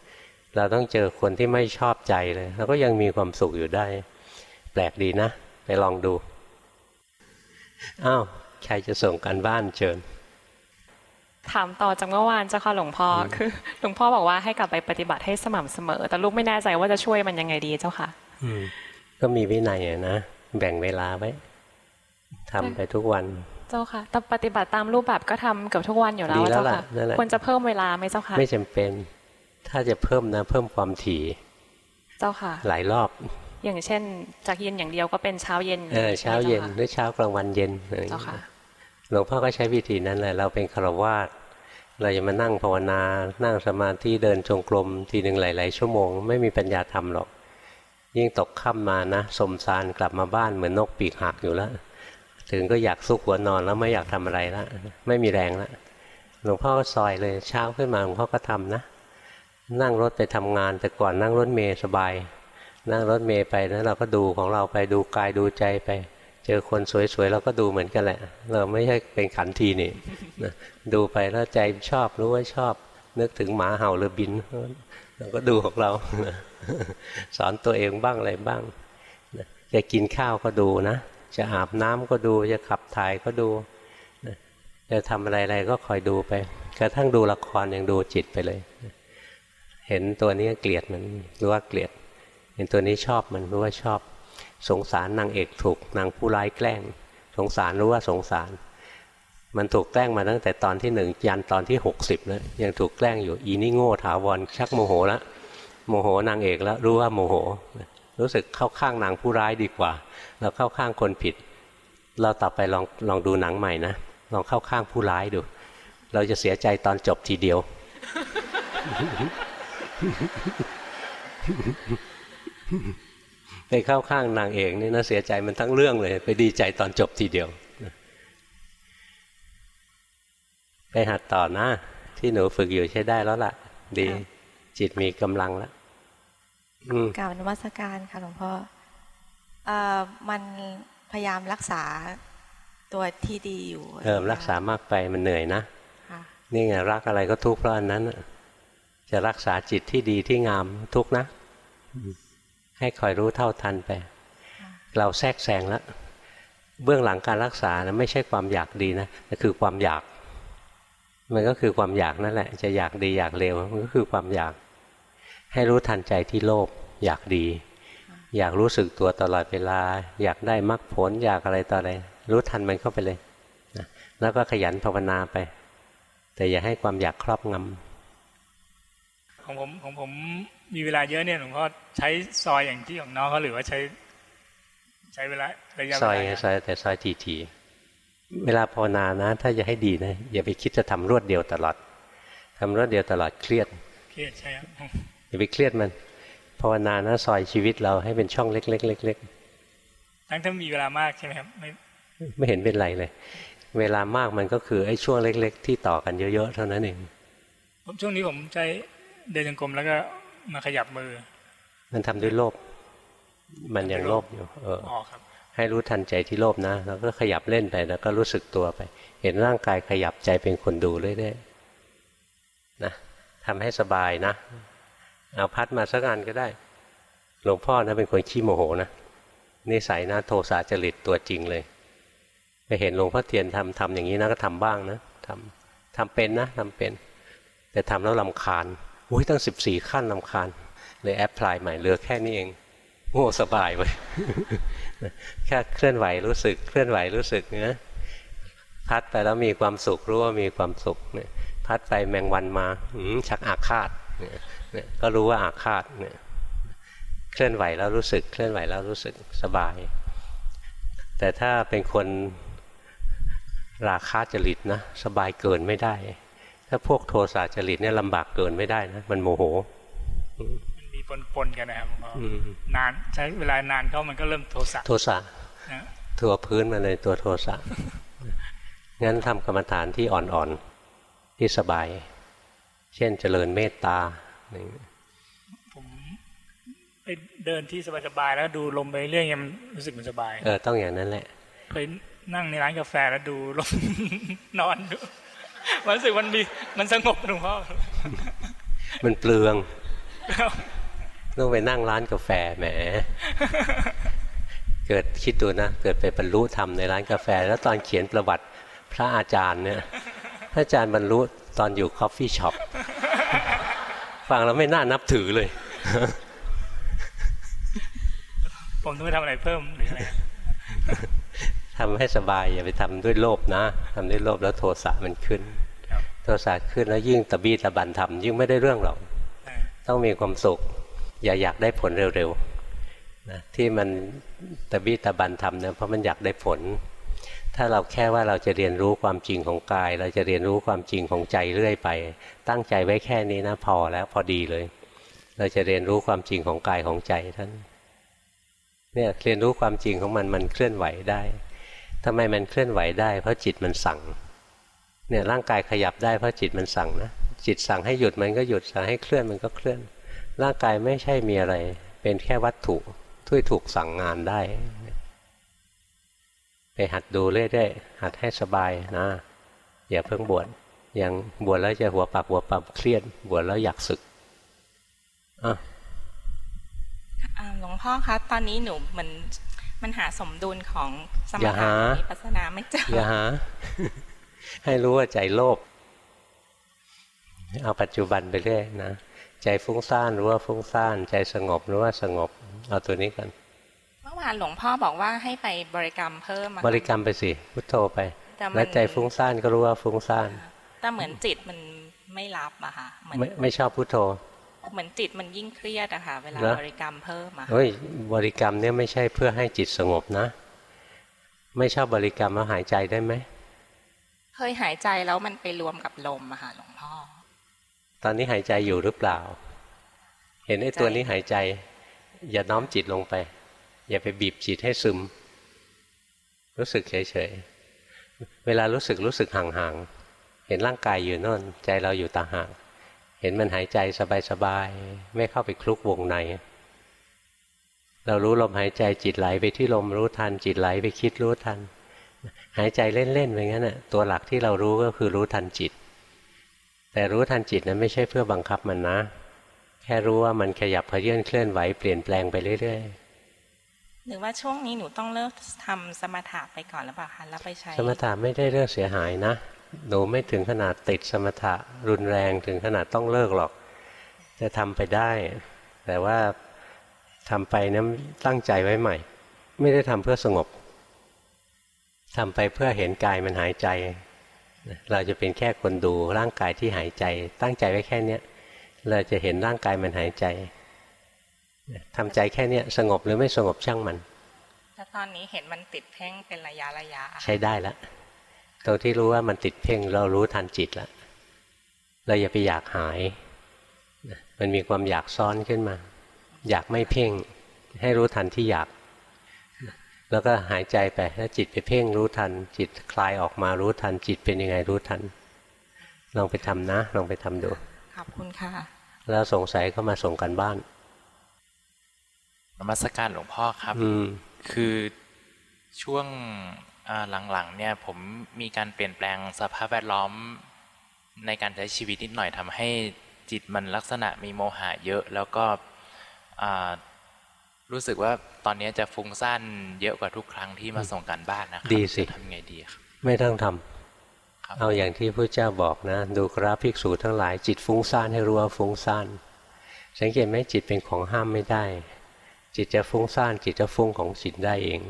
เราต้องเจอคนที่ไม่ชอบใจเลยแล้วก็ยังมีความสุขอยู่ได้ แปลกดีนะ ไปลองดูอ้าวใครจะส่งกันบ้านเชิญถามต่อจากเมื่อวานเจ้าค่ะหลวงพ่อคือหลวงพ่อบอกว่าให้กลับไปปฏิบัติให้สม่ำเสมอ แต่ลูกไม่แน่ใจว่าจะช่วยมันยังไงดีเจ้าค่ะ อืมก็มีวินัยนะแบ่งเวลาไว้ทำไปทุกวัน เจ้าค่ะแต่ปฏิบัติตามรูปแบบก็ทำเกือบทุกวันอยู่แล้วดีแล้วเจ้าล่ะค่ะนั่นแหละควรจะเพิ่มเวลาไหมเจ้าค่ะ ไม่จำเป็น ถ้าจะเพิ่มนะ เพิ่มความถี่ เจ้าค่ะ หลายรอบ อย่างเช่น จากเย็นอย่างเดียวก็เป็นเช้าเย็นเออเช้าเย็นหใช่รือเช้ากลางวันเย็นอะไรอย่างเจ้าเงี้ค่ะยหลวงพ่อก็ใช้วิธีนั้นแหละเราเป็นฆราวาสเราจะมานั่งภาวนา นั่งสมาธิเดินจงกรมทีหนึ่งหลาย ๆ ชั่วโมง ไม่มีปัญญาทำหรอก ยิ่งตกค่ำมานะ สมสารกลับมาบ้านเหมือนนกปีกหักอยู่แล้ว ถึงก็อยากซุกหัวนอนแล้วไม่อยากทำอะไรละไม่มีแรงละหลวงพ่อก็ซอยเลยเช้าขึ้นมาหลวงพ่อก็ทำนะ นั่งรถไปทำงานแต่ก่อนนั่งรถเมย์สบาย นั่งรถเมย์ไปแล้วเราก็ดูของเราไปดูกายดูใจไป เจอคนสวยๆเราก็ดูเหมือนกันแหละ เราไม่ใช่เป็นขันทีนี่นะดูไปแล้วใจชอบรู้ว่าชอบ นึกถึงหมาเห่าหรือบินเราก็ดูของเรา สอนตัวเองบ้างอะไรบ้างจะกินข้าวก็ดูนะ จะอาบน้ำก็ดู จะขับถ่ายก็ดูนะจะทำอะไรๆก็คอยดูไป กระทั่งดูละครยังดูจิตไปเลย เห็นตัวนี้เกลียดมันรู้ว่าเกลียด เห็นตัวนี้ชอบมันรู้ว่าชอบ สงสารนางเอกถูกนางผู้ร้ายแกล้ง สงสารรู้ว่าสงสาร มันถูกแกล้งมาตั้งแต่ตอนที่หนึ่งยันตอนที่หกสิบแล้วยังถูกแกล้งอยู่อีนี่โง่ถาวรชักโมโหแล้วโมโหนางเอกแล้วรู้ว่าโมโห รู้สึกเข้าข้างนางผู้ร้ายดีกว่า เราเข้าข้างคนผิด เราต่อไปลองลองดูหนังใหม่นะลองเข้าข้างผู้ร้ายดู เราจะเสียใจตอนจบทีเดียว ไปเข้าข้างนางเอกนี่นะเสียใจมันทั้งเรื่องเลย ไปดีใจตอนจบทีเดียว ไปหัดต่อนะ ที่หนูฝึกอยู่ใช้ได้แล้วล่ะ ดีจิตมีกำลังแล้ว กล่าวนมัสการค่ะหลวงพ่อเอ่อมันพยายามรักษาตัวที่ดีอยู่เออรักษามากไปมันเหนื่อยนะค่ะนี่ไงรักอะไรก็ทุกข์เพราะอันนั้นน่ะจะรักษาจิตที่ดีที่งามทุกข์นะอืมให้คอยรู้เท่าทันไป เราแทรกแซงแล้วเบื้องหลังการรักษานะไม่ใช่ความอยากดีนะแต่คือความอยาก มันก็คือความอยากนั่นแหละ จะอยากดีอยากเลวมันก็คือความอยาก ให้รู้ทันใจที่โลภอยากดี อยากรู้สึกตัวตลอดเวลา อยากได้มรรคผลอยากอะไรต่ออะไร รู้ทันมันเข้าไปเลยนะแล้วก็ขยันภาวนาไป แต่อย่าให้ความอยากครอบงำของผมของผมมีเวลาเยอะเนี่ยหลวงพ่อใช้ซอยอย่างที่ของน้องเขาหรือว่าใช้ ใช้เวลาระยะเวซลาอยไงซอยแต่ซอยทีทีๆเวลาภาวนานะ ถ้าจะให้ดีนะอย่าไปคิดจะทำรวดเดียวตลอดทำรวดเดียวตลอดเครียดเครียดใช่ครับ อย่าไปเครียดมันภาวนานะซอยชีวิตเราให้เป็นช่องเล็กๆเล็กทั้งถ้ามีเวลามากใช่ไหมครับไม่ๆไม่เห็นเป็นไรเลย เวลามากมันก็คือไอ้ช่วงเล็ก ๆ ที่ต่อกันเยอะๆเท่านั้นเองผมช่วงนี้ผมใช้เดินจงกรมแล้วก็มาขยับมือ มันทำด้วยโลภมันยังโลภอยู่ เออออกครับให้รู้ทันใจที่โลภนะแล้วก็ขยับเล่นไปแล้วก็รู้สึกตัวไป เห็นร่างกายขยับใจเป็นคนดูเรื่อยๆนะทำให้สบายนะ เอาพัดมาสักอันก็ได้ หลวงพ่อนะเป็นคนขี้โมโหนะนิสัยนะโทสะจริตตัวจริงเลยไปเห็นหลวงพ่อเทียนทำทำอย่างนี้นะก็ทำบ้างนะทำทำเป็นนะทำเป็น แต่ทำแล้วลำคาญโอ้ยตั้งสิบสี่ขั้นลำคาญ เลยแอปพลายใหม่เหลือแค่นี้เองโง่สบายเว้ยแค่เคลื่อนไหวรู้สึกเคลื่อนไหวรู้สึกนะพัดไปแล้วมีความสุขรู้ว่ามีความสุขเนี่ยพัดไปแมงวันมาหืมชักอาฆาตเนี่ย เนี่ยก็รู้ว่าอาฆาตเนี่ยเคลื่อนไหวแล้วรู้สึก เคลื่อนไหวแล้วรู้สึกสบาย แต่ถ้าเป็นคนราคาจริตนะสบายเกินไม่ได้ ถ้าพวกโทสะจริตเนี่ยลำบากเกินไม่ได้นะมันโมโหมันมีปนๆกันนะครับหลวงพ่อออืมนานใช้เวลานานเข้ามันก็เริ่มโทสะโทสะนะตัวพื้นมาเลยตัวโทสะงั้นทำกรรมฐานที่อ่อนๆที่สบาย เช่นเจริญเมตตาอย่างนี้ ผมไปเดินที่สบายๆแล้วดูลมไปเรื่อยๆมันรู้สึกมันสบาย เออต้องอย่างนั้นแหละเคยนั่งในร้านกาแฟแล้วดูลมนอนดูมันรู้สึกมันมีมันสงบหลวงพ่อมันเปลืองต้องไปนั่งร้านกาแฟแหม เกิดคิดดูนะ เกิดไปบรรลุธรรมในร้านกาแฟ แล้วตอนเขียนประวัติพระอาจารย์เนี่ยพระอาจารย์บรรลุตอนอยู่ coffee shop ฟังแล้วไม่น่านับถือเลย ผมต้องไปทำอะไรเพิ่มหรืออะไรทำให้สบายอย่าไปทำด้วยโลภนะทำด้วยโลภแล้วโทสะมันขึ้นครับโทสะขึ้นแล้วยิ่งตะบี้ตะบันทำยิ่งไม่ได้เรื่องหรอกเออต้องมีความสุข อย่าอยากได้ผลเร็วๆนะที่มันตะบี้ตะบันทำเนี่ยเพราะมันอยากได้ผล ถ้าเราแค่ว่าเราจะเรียนรู้ความจริงของกาย เราจะเรียนรู้ความจริงของใจเรื่อยไป ตั้งใจไว้แค่นี้นะพอแล้วพอดีเลย เราจะเรียนรู้ความจริงของกายของใจท่านเนี่ยเรียนรู้ความจริงของมันมันเคลื่อนไหวได้ทำไมมันเคลื่อนไหวได้ เพราะจิตมันสั่งเนี่ยร่างกายขยับได้เพราะจิตมันสั่งนะจิตสั่งให้หยุดมันก็หยุดสั่งให้เคลื่อนมันก็เคลื่อน ร่างกายไม่ใช่มีอะไร เป็นแค่วัตถุที่ถูกสั่งงานได้ ไปหัดดูเรื่อยๆหัดให้สบายนะอย่าเพิ่งบวชอย่างบวชแล้วจะหัวปักหัวปั๊มเครียดบวชแล้วอยากศึกอะอ่าหลวงพ่อคะตอนนี้หนูมันมันหาสมดุลของสมอย่าถะหากับวิปัสสนาไม่เจออย่าหา ให้รู้ว่าใจโลภเอาปัจจุบันไปเรื่อยนะ ใจใจฟุ้งซ่านรู้ว่าฟุ้งซ่าน ใจสงบรู้ว่าสงบ เอาตัวนี้กันเมื่อวานหลวงพ่อบอกว่าให้ไปบริกรรมเพิ่มอะบริกรรมไปสิพุทโธไปแต่มันแล้วใจฟุ้งซ่านก็รู้ว่าฟุ้งซ่านแต่เหมือนจิตมันไม่รับอะค่ะเหมือนไม่ไม่ชอบพุทโธเหมือนจิตมันยิ่งเครียดอะค่ะเวลาเหรอบริกรรมเพิ่มอะเฮ้ยบริกรรมเนี่ยไม่ใช่เพื่อให้จิตสงบนะ ไม่ชอบบริกรรมแล้วหายใจได้ไหมเคยหายใจแล้วมันไปรวมกับลมอะค่ะหลวงพ่อตอนนี้หายใจอยู่หรือเปล่า เห็นไอ้ตัวนี้หายใจ อย่าน้อมจิตลงไป อย่าไปบีบจิตให้ซึม รู้สึกเฉยๆ เวลารู้สึกรู้สึกห่างๆ เห็นร่างกายอยู่น่น ใจเราอยู่ต่างหากเห็นมันหายใจสบายๆ ไม่เข้าไปคลุกวงใน เรารู้ลมหายใจจิตไหลไปที่ลมรู้ทัน จิตไหลไปคิดรู้ทัน หายใจเล่นๆไปงั้นน่ะตัวหลักที่เรารู้ก็คือรู้ทันจิต แต่รู้ทันจิตนั้นไม่ใช่เพื่อบังคับมันนะ แค่รู้ว่ามันขยับเขยื่อนเคลื่อนไหวเปลี่ยนแปลงไปเรื่อยๆ หรือว่าช่วงนี้หนูต้องเลิกทำสมถะไปก่อนหรือเปล่าคะแล้วไปใช้ สมถะไม่ได้เรื่องเสียหายนะ หนูไม่ถึงขนาดติดสมถะรุนแรงถึงขนาดต้องเลิกหรอก จะทำไปได้ แต่ว่าทำไปนั้นตั้งใจไว้ใหม่ ไม่ได้ทำเพื่อสงบทำไปเพื่อเห็นกายมันหายใจ เราจะเป็นแค่คนดูร่างกายที่หายใจ ตั้งใจไว้แค่เนี้ยเราจะเห็นร่างกายมันหายใจ ทำใจแค่เนี้ยสงบหรือไม่สงบช่างมันแต่ตอนนี้เห็นมันติดเพ่งเป็นระยะระยะอะใช้ได้แล้วตรงที่รู้ว่ามันติดเพ่งเรารู้ทันจิตแล้วเราอย่าไปอยากหายนะมันมีความอยากซ้อนขึ้นมา อยากไม่เพ่ง ให้รู้ทันที่อยากนะแล้วก็หายใจไปถ้าจิตไปเพ่งรู้ทัน จิตคลายออกมารู้ทัน จิตเป็นยังไงรู้ทัน ลองไปทำนะ ลองไปทำดู ขอบคุณค่ะ แล้วสงสัยก็มาส่งกันบ้าน นมัสการหลวงพ่อครับอืมคือช่วงอ่าหลังๆเนี่ยผมมีการเปลี่ยนแปลงสภาพแวดล้อมในการใช้ชีวิตนิดหน่อยทำให้จิตมันลักษณะมีโมหะเยอะ แล้วก็อ่ารู้สึกว่าตอนนี้จะฟุ้งซ่านเยอะกว่าทุกครั้งที่มาส่งการบ้านนะครับดีสิจะทำไงดีครับไม่ต้องทำครับเอาอย่างที่พระเจ้าบอกนะ ดูกราภิกษุทั้งหลายจิตฟุ้งซ่านให้รู้ว่าฟุ้งซ่านสังเกตไหมจิตเป็นของห้ามไม่ได้ จิตจะฟุ้งซ่านจิตจะฟุ้งของจิตได้เอง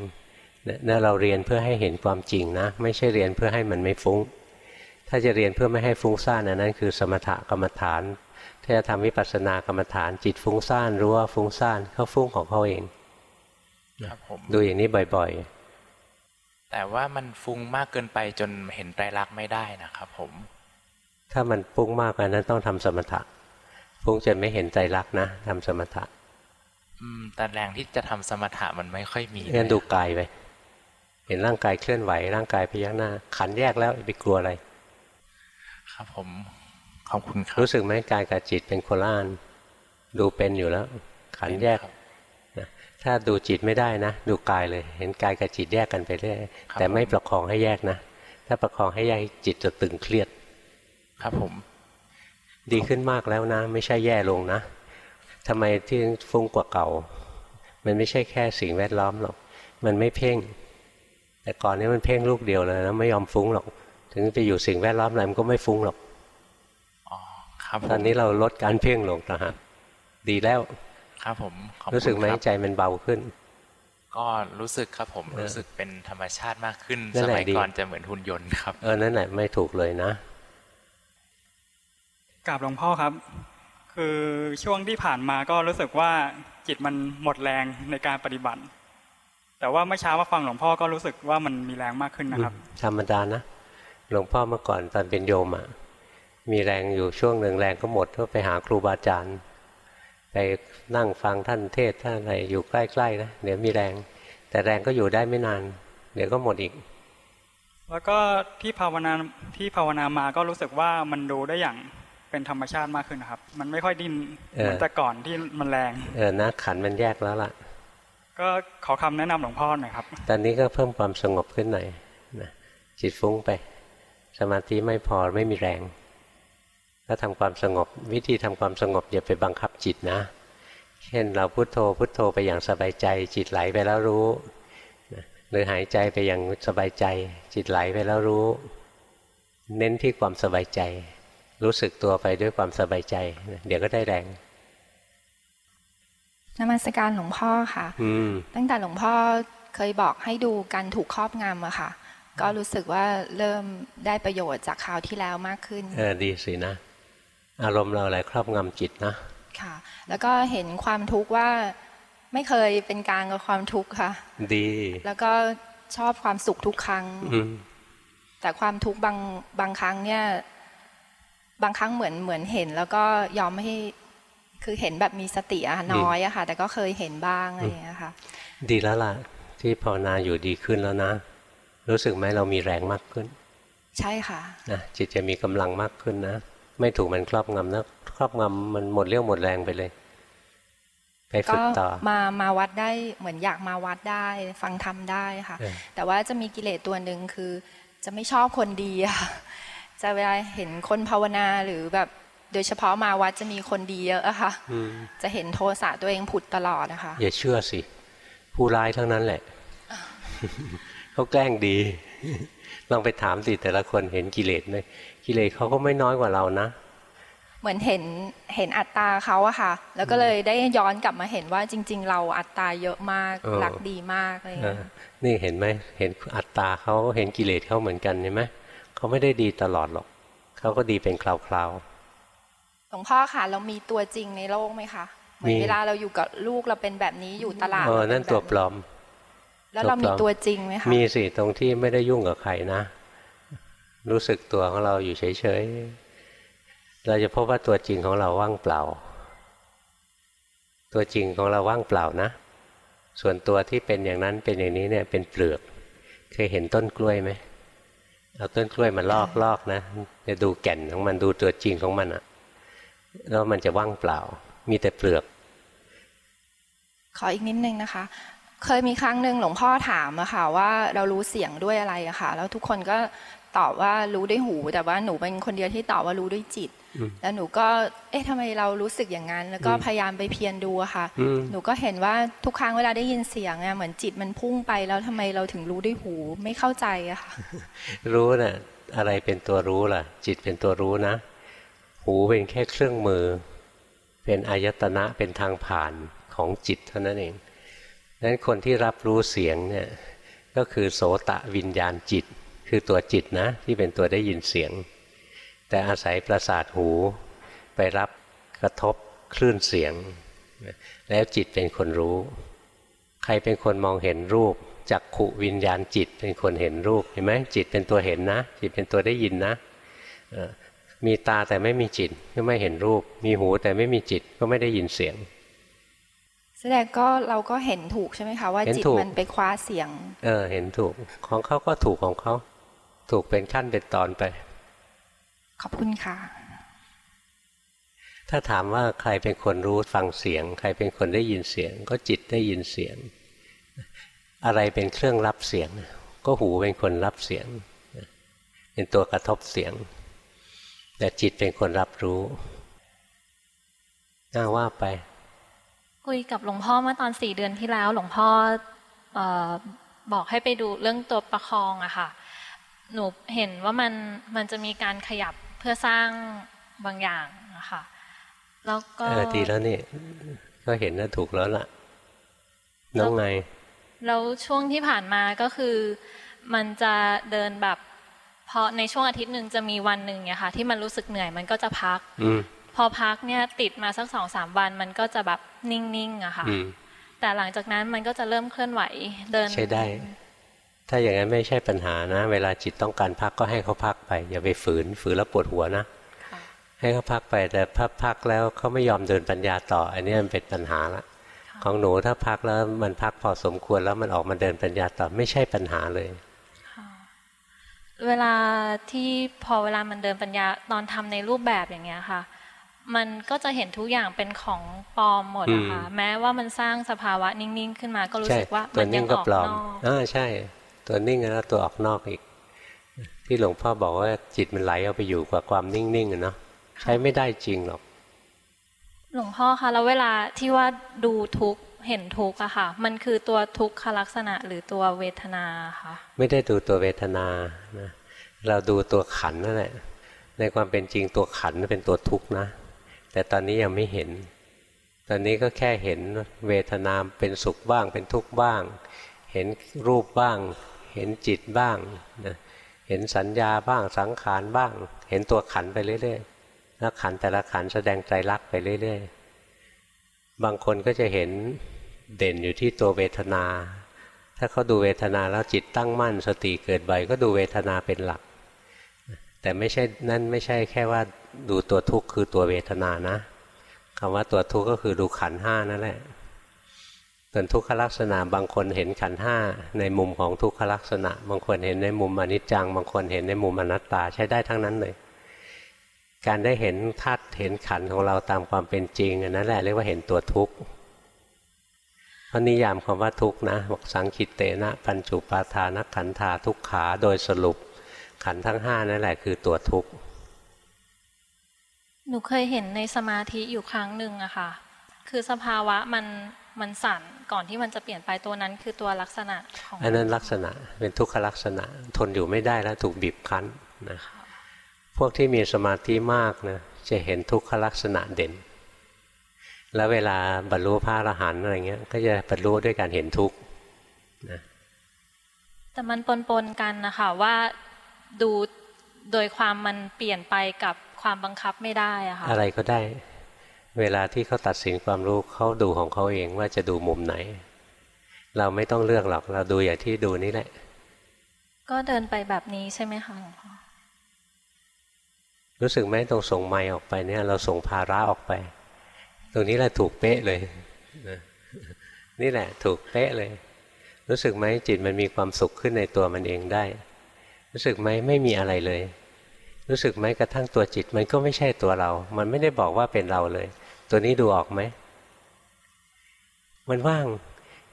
เนี่ยนั่นเราเรียนเพื่อให้เห็นความจริงนะ ไม่ใช่เรียนเพื่อให้มันไม่ฟุ้ง ถ้าจะเรียนเพื่อไม่ให้ฟุ้งซ่านอันนั้นคือสมถกรรมฐานถ้าจะทำวิปัสสนากรรมฐานจิตฟุ้งซ่านรู้ว่าฟุ้งซ่านเขาฟุ้งของเขาเองครับผมดูอย่างนี้บ่อยแต่ว่ามันฟุ้งมากเกินไปจนเห็นไตรลักษณ์ไม่ได้นะครับผมๆถ้ามันฟุ้งมากกว่านั้นต้องทำสมถะฟุ้งจนไม่เห็นใจรักษณ์นะทำสมถะ อืมแต่แรงที่จะทำสมถะมันไม่ค่อยมีงั้นดูเลยกายไปเห็นร่างกายเคลื่อนไหวร่างกายพยักหน้า ขันแยกแล้วไปกลัวอะไร ครับผมขอบคุณครับรู้สึกไหมกายกับจิตเป็นโคนละอันดูเป็นอยู่แล้ว ขันแยกครับนะถ้าดูจิตไม่ได้นะ ดูกายเลย เห็นกายกับจิตแยกกันไปเรื่อยครับแต่ไม่ผมประคองให้แยกนะ ถ้าประคองให้แยกจิตจะตึงเครียด ครับผม ดีขึ้นมากแล้วนะ ไม่ใช่แย่ลงนะ ทำไมที่ฟุ้งกว่าเก่า มันไม่ใช่แค่สิ่งแวดล้อมหรอก มันไม่เพ่ง แต่ก่อนนี้มันเพ่งลูกเดียวเลยแล้วไม่ยอมฟุ้งหรอก ถึงไปอยู่สิ่งแวดล้อมอะไรมันก็ไม่ฟุ้งหรอกอ๋อครับผมตอนนี้เราลดการเพ่งลงนะฮะดีแล้ว ครับผมขอบคุณรู้สึกไหมครับใจมันเบาขึ้น ก็รู้สึกครับผมเออรู้สึกเป็นธรรมชาติมากขึ้นนั่สนแหละมัยดีก่อนจะเหมือนหุ่นยนต์ครับเออนั่นแหละไม่ถูกเลยนะกราบหลวงพ่อครับ คือช่วงที่ผ่านมาก็รู้สึกว่าจิตมันหมดแรงในการปฏิบัติ แต่ว่าเมื่อเช้ามาฟังหลวงพ่อก็รู้สึกว่ามันมีแรงมากขึ้นนะครับ ธรรมดานะ หลวงพ่อเมื่อก่อนตอนเป็นโยมอะมีแรงอยู่ช่วงหนึ่งแรงก็หมดก็ไปหาครูบาอาจารย์ ไปนั่งฟังท่านเทศน์ท่านอะไรอยู่ใกล้ๆนะเดี๋ยวมีแรง แต่แรงก็อยู่ได้ไม่นาน เดี๋ยวก็หมดอีก แล้วก็ที่ภาวนาที่ภาวนามาก็รู้สึกว่ามันดูได้อย่าง เป็นธรรมชาติมากขึ้นนะครับ มันไม่ค่อยดิ้นเออเหมือนแต่ก่อนที่มันแรง เออนะขันมันแยกแล้วล่ะ ก็ขอคำแนะนำหลวงพ่อหน่อยครับ ตอนนี้ก็เพิ่มความสงบขึ้นหน่อยนะจิตฟุ้งไป สมาธิไม่พอไม่มีแรง ก็ทำความสงบ วิธีทำความสงบอย่าไปบังคับจิตนะ เช่นเราพุโทโธพุโทโธไปอย่างสบายใจ จิตไหลไปแล้วรู้นะหรือหายใจไปอย่างสบายใจ จิตไหลไปแล้วรู้ เน้นที่ความสบายใจ รู้สึกตัวไปด้วยความสบายใจนะเดี๋ยวก็ได้แรงนมัสการหลวงพ่อค่ะอืมตั้งแต่หลวงพ่อเคยบอกให้ดูการถูกครอบงำอะค่ะ ก็รู้สึกว่าเริ่มได้ประโยชน์จากคราวที่แล้วมากขึ้น เออดีสินะ อารมณ์เราอะไรครอบงำจิตนะ ค่ะ แล้วก็เห็นความทุกข์ว่าไม่เคยเป็นกลางกับความทุกข์ค่ะ ดี แล้วก็ชอบความสุขทุกครั้งอืมแต่ความทุกข์บางบางครั้งเนี่ย บางครั้งเหมือนเหมือนเห็น แล้วก็ยอมไม่ให้คือเห็นแบบมีสติอะน้อยอะค่ะ แต่ก็เคยเห็นบ้างอะไรอย่างเงี้ยค่ะ ดีแล้วล่ะ ที่ภาวนาอยู่ดีขึ้นแล้วนะ รู้สึกไหมเรามีแรงมากขึ้น ใช่ค่ะนะจิตจะมีกำลังมากขึ้นนะ ไม่ถูกมันครอบงำนะครอบงำมันหมดเรี่ยวหมดแรงไปเลยไปก็ฝึกต่อมามาวัดได้เหมือนอยากมาวัดได้ ฟังธรรมได้ค่ะเออแต่ว่าจะมีกิเลสตัวหนึ่งคือ จะไม่ชอบคนดีอะ จะเวลาเห็นคนภาวนาหรือแบบโดยเฉพาะมาวัดจะมีคนดีเยอะอะค่ะอืมจะเห็นโทสะตัวเองผุดตลอดนะคะ อย่าเชื่อสิ ผู้ร้ายทั้งนั้นแหละเขาแกล้งดี ลองไปถามสิแต่ละคนเห็นกิเลสไหมกิเลสเขาก็ไม่น้อยกว่าเรานะ เหมือนเห็นเห็นอัตตาเขาอะค่ะ แล้วก็เลยได้ย้อนกลับมาเห็นว่าจริง ๆ เราอัตตาเยอะมากเออรักดีมากอะไรอย่างเอเงี้อยนี่เห็นไหมเห็นอัตตาเขาเห็นกิเลสเขาเหมือนกันใช่ไหม เขาไม่ได้ดีตลอดหรอก เขาก็ดีเป็นคราวหลวงพ่อค่ะเรามีตัวจริงในโลกไหมคะเหมือนมีเวลาเราอยู่กับลูกเราเป็นแบบนี้อยู่ตลาๆดเออเราเป็นั่นแบบตัวปลอม แล้วเราตัวปลมีอมตัวจริงไหมคะมีสิตรงที่ไม่ได้ยุ่งกับใครนะ รู้สึกตัวของเราอยู่เฉยๆเราจะพบว่าตัวจริงของเราว่างเปล่า ตัวจริงของเราว่างเปล่านะ ส่วนตัวที่เป็นอย่างนั้นเป็นอย่างนี้เนี่ยเป็นเปลือก เคยเห็นต้นกล้วยไหม เอาต้นกล้วยมาลอกลอกนะจะดูแก่นของมันดูตัวจริงของมันอะแล้วมันจะว่างเปล่า มีแต่เปลือก ขออีกนิดนึงนะคะ เคยมีครั้งหนึ่งหลวงพ่อถามอะค่ะ ว่าเรารู้เสียงด้วยอะไรอะค่ะ แล้วทุกคนก็ ตอบว่ารู้ด้วยหู แต่ว่าหนูเป็นคนเดียวที่ตอบว่ารู้ด้วยจิตอืมแล้วหนูก็ เอ๊ะทำไมเรารู้สึกอย่างนั้น แล้วก็อืมพยายามไปเพียรดูอะค่ะอืมหนูก็เห็นว่าทุกครั้งเวลาได้ยินเสียงอะเหมือนจิตมันพุ่งไปแล้วทำไมเราถึงรู้ด้วยหูไม่เข้าใจอะค่ะ รู้นะ่ะอะไรเป็นตัวรู้ล่ะ จิตเป็นตัวรู้นะ หูเป็นแค่เครื่องมือ เป็นอายตนะเป็นทางผ่านของจิตเท่านั้นเองดังนั้นคนที่รับรู้เสียงเนี่ยก็คือโสตะวิญญาณจิต คือตัวจิตนะที่เป็นตัวได้ยินเสียง แต่อาศัยประสาทหูไปรับกระทบคลื่นเสียง แล้วจิตเป็นคนรู้ ใครเป็นคนมองเห็นรูปจักขุวิญญาณจิตเป็นคนเห็นรูปเห็นไหมจิตเป็นตัวเห็นนะ จิตเป็นตัวได้ยินนะเอ่อมีตาแต่ไม่มีจิตก็ไม่เห็นรูป มีหูแต่ไม่มีจิตก็ไม่ได้ยินเสียง แสดงก็เราก็เห็นถูกใช่ไหมคะว่าเห็นจิตถูกมันไปคว้าเสียง เออเห็นถูกของเขาก็ถูกของเขา ถูกเป็นขั้นเป็นตอนไป ขอบคุณค่ะ ถ้าถามว่าใครเป็นคนรู้ฟังเสียง ใครเป็นคนได้ยินเสียง ก็จิตได้ยินเสียง อะไรเป็นเครื่องรับเสียง ก็หูเป็นคนรับเสียง เป็นตัวกระทบเสียง แต่จิตเป็นคนรับรู้น่าว่าไป คุยกับหลวงพ่อเมื่อตอนสี่เดือนที่แล้ว หลวงพ่อเออบอกให้ไปดูเรื่องตัวประคองอะค่ะ หนูเห็นว่ามันมันจะมีการขยับเพื่อสร้างบางอย่างอะค่ะแล้วก็เออดีแล้วนี่ก็เห็นว่าถูกแล้วล่ะ น้องไงแล้วช่วงที่ผ่านมาก็คือ มันจะเดินแบบพอในช่วงอาทิตย์หนึ่งจะมีวันหนึ่งเนี่ยค่ะ ที่มันรู้สึกเหนื่อยมันก็จะพักอืมพอพักเนี่ยติดมาสักสองสามวัน มันก็จะแบบนิ่งๆอะค่ะอืมแต่หลังจากนั้นมันก็จะเริ่มเคลื่อนไหวเดินใช้ได้ ถ้าอย่างนั้นไม่ใช่ปัญหานะ เวลาจิตต้องการพักก็ให้เขาพักไป อย่าไปฝืนฝืนแล้วปวดหัวนะค่ะให้เขาพักไปแต่พักพักแล้วเขาไม่ยอมเดินปัญญาต่อ อันนี้มันเป็นปัญหาละของหนูถ้าพักแล้วมันพักพอสมควรแล้วมันออกมาเดินปัญญาต่อไม่ใช่ปัญหาเลยเวลาที่พอเวลามันเดินปัญญาตอนทำในรูปแบบอย่างเงี้ยค่ะ มันก็จะเห็นทุกอย่างเป็นของปลอมหมดอะค่ะอืมแม้ว่ามันสร้างสภาวะนิ่งๆ ขึ้นมาก็รู้ใช่สึกว่าตัมัวนนิ่ยังงก็ออกปลอมนอกอ่าใช่ ตัวนิ่งแล้วตัวออกนอกอีก ที่หลวงพ่อบอกว่าจิตมันไหลเอาไปอยู่กับความนิ่งๆอะเนาะใช้ไม่ได้จริงหรอก หลวงพ่อคะแล้วเวลาที่ว่าดูทุกข์เห็นทุกข์อะค่ะ มันคือตัวทุกขลักษณะหรือตัวเวทนาค่ะไม่ได้ดูตัวเวทนานะเราดูตัวขันนั่นแหละในความเป็นจริงตัวขันเป็นตัวทุกข์นะ แต่ตอนนี้ยังไม่เห็น ตอนนี้ก็แค่เห็นเวทนาเป็นสุขบ้างเป็นทุกข์บ้าง เห็นรูปบ้าง เห็นจิตบ้างนะเห็นสัญญาบ้างสังขารบ้าง เห็นตัวขันไปเรื่อยๆแล้วขันแต่ละขันแสดงใจรักไปเรื่อยๆ บางคนก็จะเห็นเด่นอยู่ที่ตัวเวทนา ถ้าเขาดูเวทนาแล้วจิตตั้งมั่น สติเกิดบ่อยก็ดูเวทนาเป็นหลัก แต่ไม่ใช่นั่นไม่ใช่แค่ว่าดูตัวทุกข์คือตัวเวทนานะคำว่าตัวทุกข์ก็คือดูขันห้านั่นแหละ ส่วนทุกขลักษณะบางคนเห็นขันห้าในมุมของทุกขลักษณะ บางคนเห็นในมุมอนิจจัง บางคนเห็นในมุมอนัตตาใช้ได้ทั้งนั้นเลย การได้เห็นธาตุเห็นขันของเราตามความเป็นจริงอันนั้นแหละเรียกว่าเห็นตัวทุกข์เพราะนิยามคำว่าทุกข์นะบอกสังคิตเตนะ ปัญจุปาทานขันธาทุกขาโดยสรุปขันทั้งห้านั่นแหละคือตัวทุกข์หนูเคยเห็นในสมาธิอยู่ครั้งหนึ่งอะค่ะ คือสภาวะมัน มันสั่นก่อนที่มันจะเปลี่ยนไปตัวนั้นคือตัวลักษณะของอันนั้นลักษณะเป็นทุกขลักษณะทนอยู่ไม่ได้แล้วถูกบีบคั้นนะพวกที่มีสมาธิมากนะจะเห็นทุกขลักษณะเด่น แล้วเวลาบรรลุพระอรหันต์อะไรเงี้ย ก็จะบรรลุด้วยการเห็นทุกข์นะแต่มันปนๆกันนะคะว่าดูโดยความมันเปลี่ยนไปกับความบังคับไม่ได้อะค่ะอะไรก็ได้ เวลาที่เขาตัดสินความรู้เขาดูของเขาเองว่าจะดูมุมไหน เราไม่ต้องเลือกหรอกเราดูอย่างที่ดูนี่แหละ ก็เดินไปแบบนี้ใช่ไหมคะหลวงพ่อรู้สึกไหมตรงส่งไม้ออกไปเนี่ย เราส่งภาระออกไป ตรงนี้แหละถูกเป๊ะเลยนะนี่แหละ ถูกเป๊ะเลย รู้สึกไหมจิตมันมีความสุขขึ้นในตัวมันเองได้ รู้สึกไหมไม่มีอะไรเลย รู้สึกไหมกระทั่งตัวจิตมันก็ไม่ใช่ตัวเรา มันไม่ได้บอกว่าเป็นเราเลย ตัวนี้ดูออกไหม มันว่าง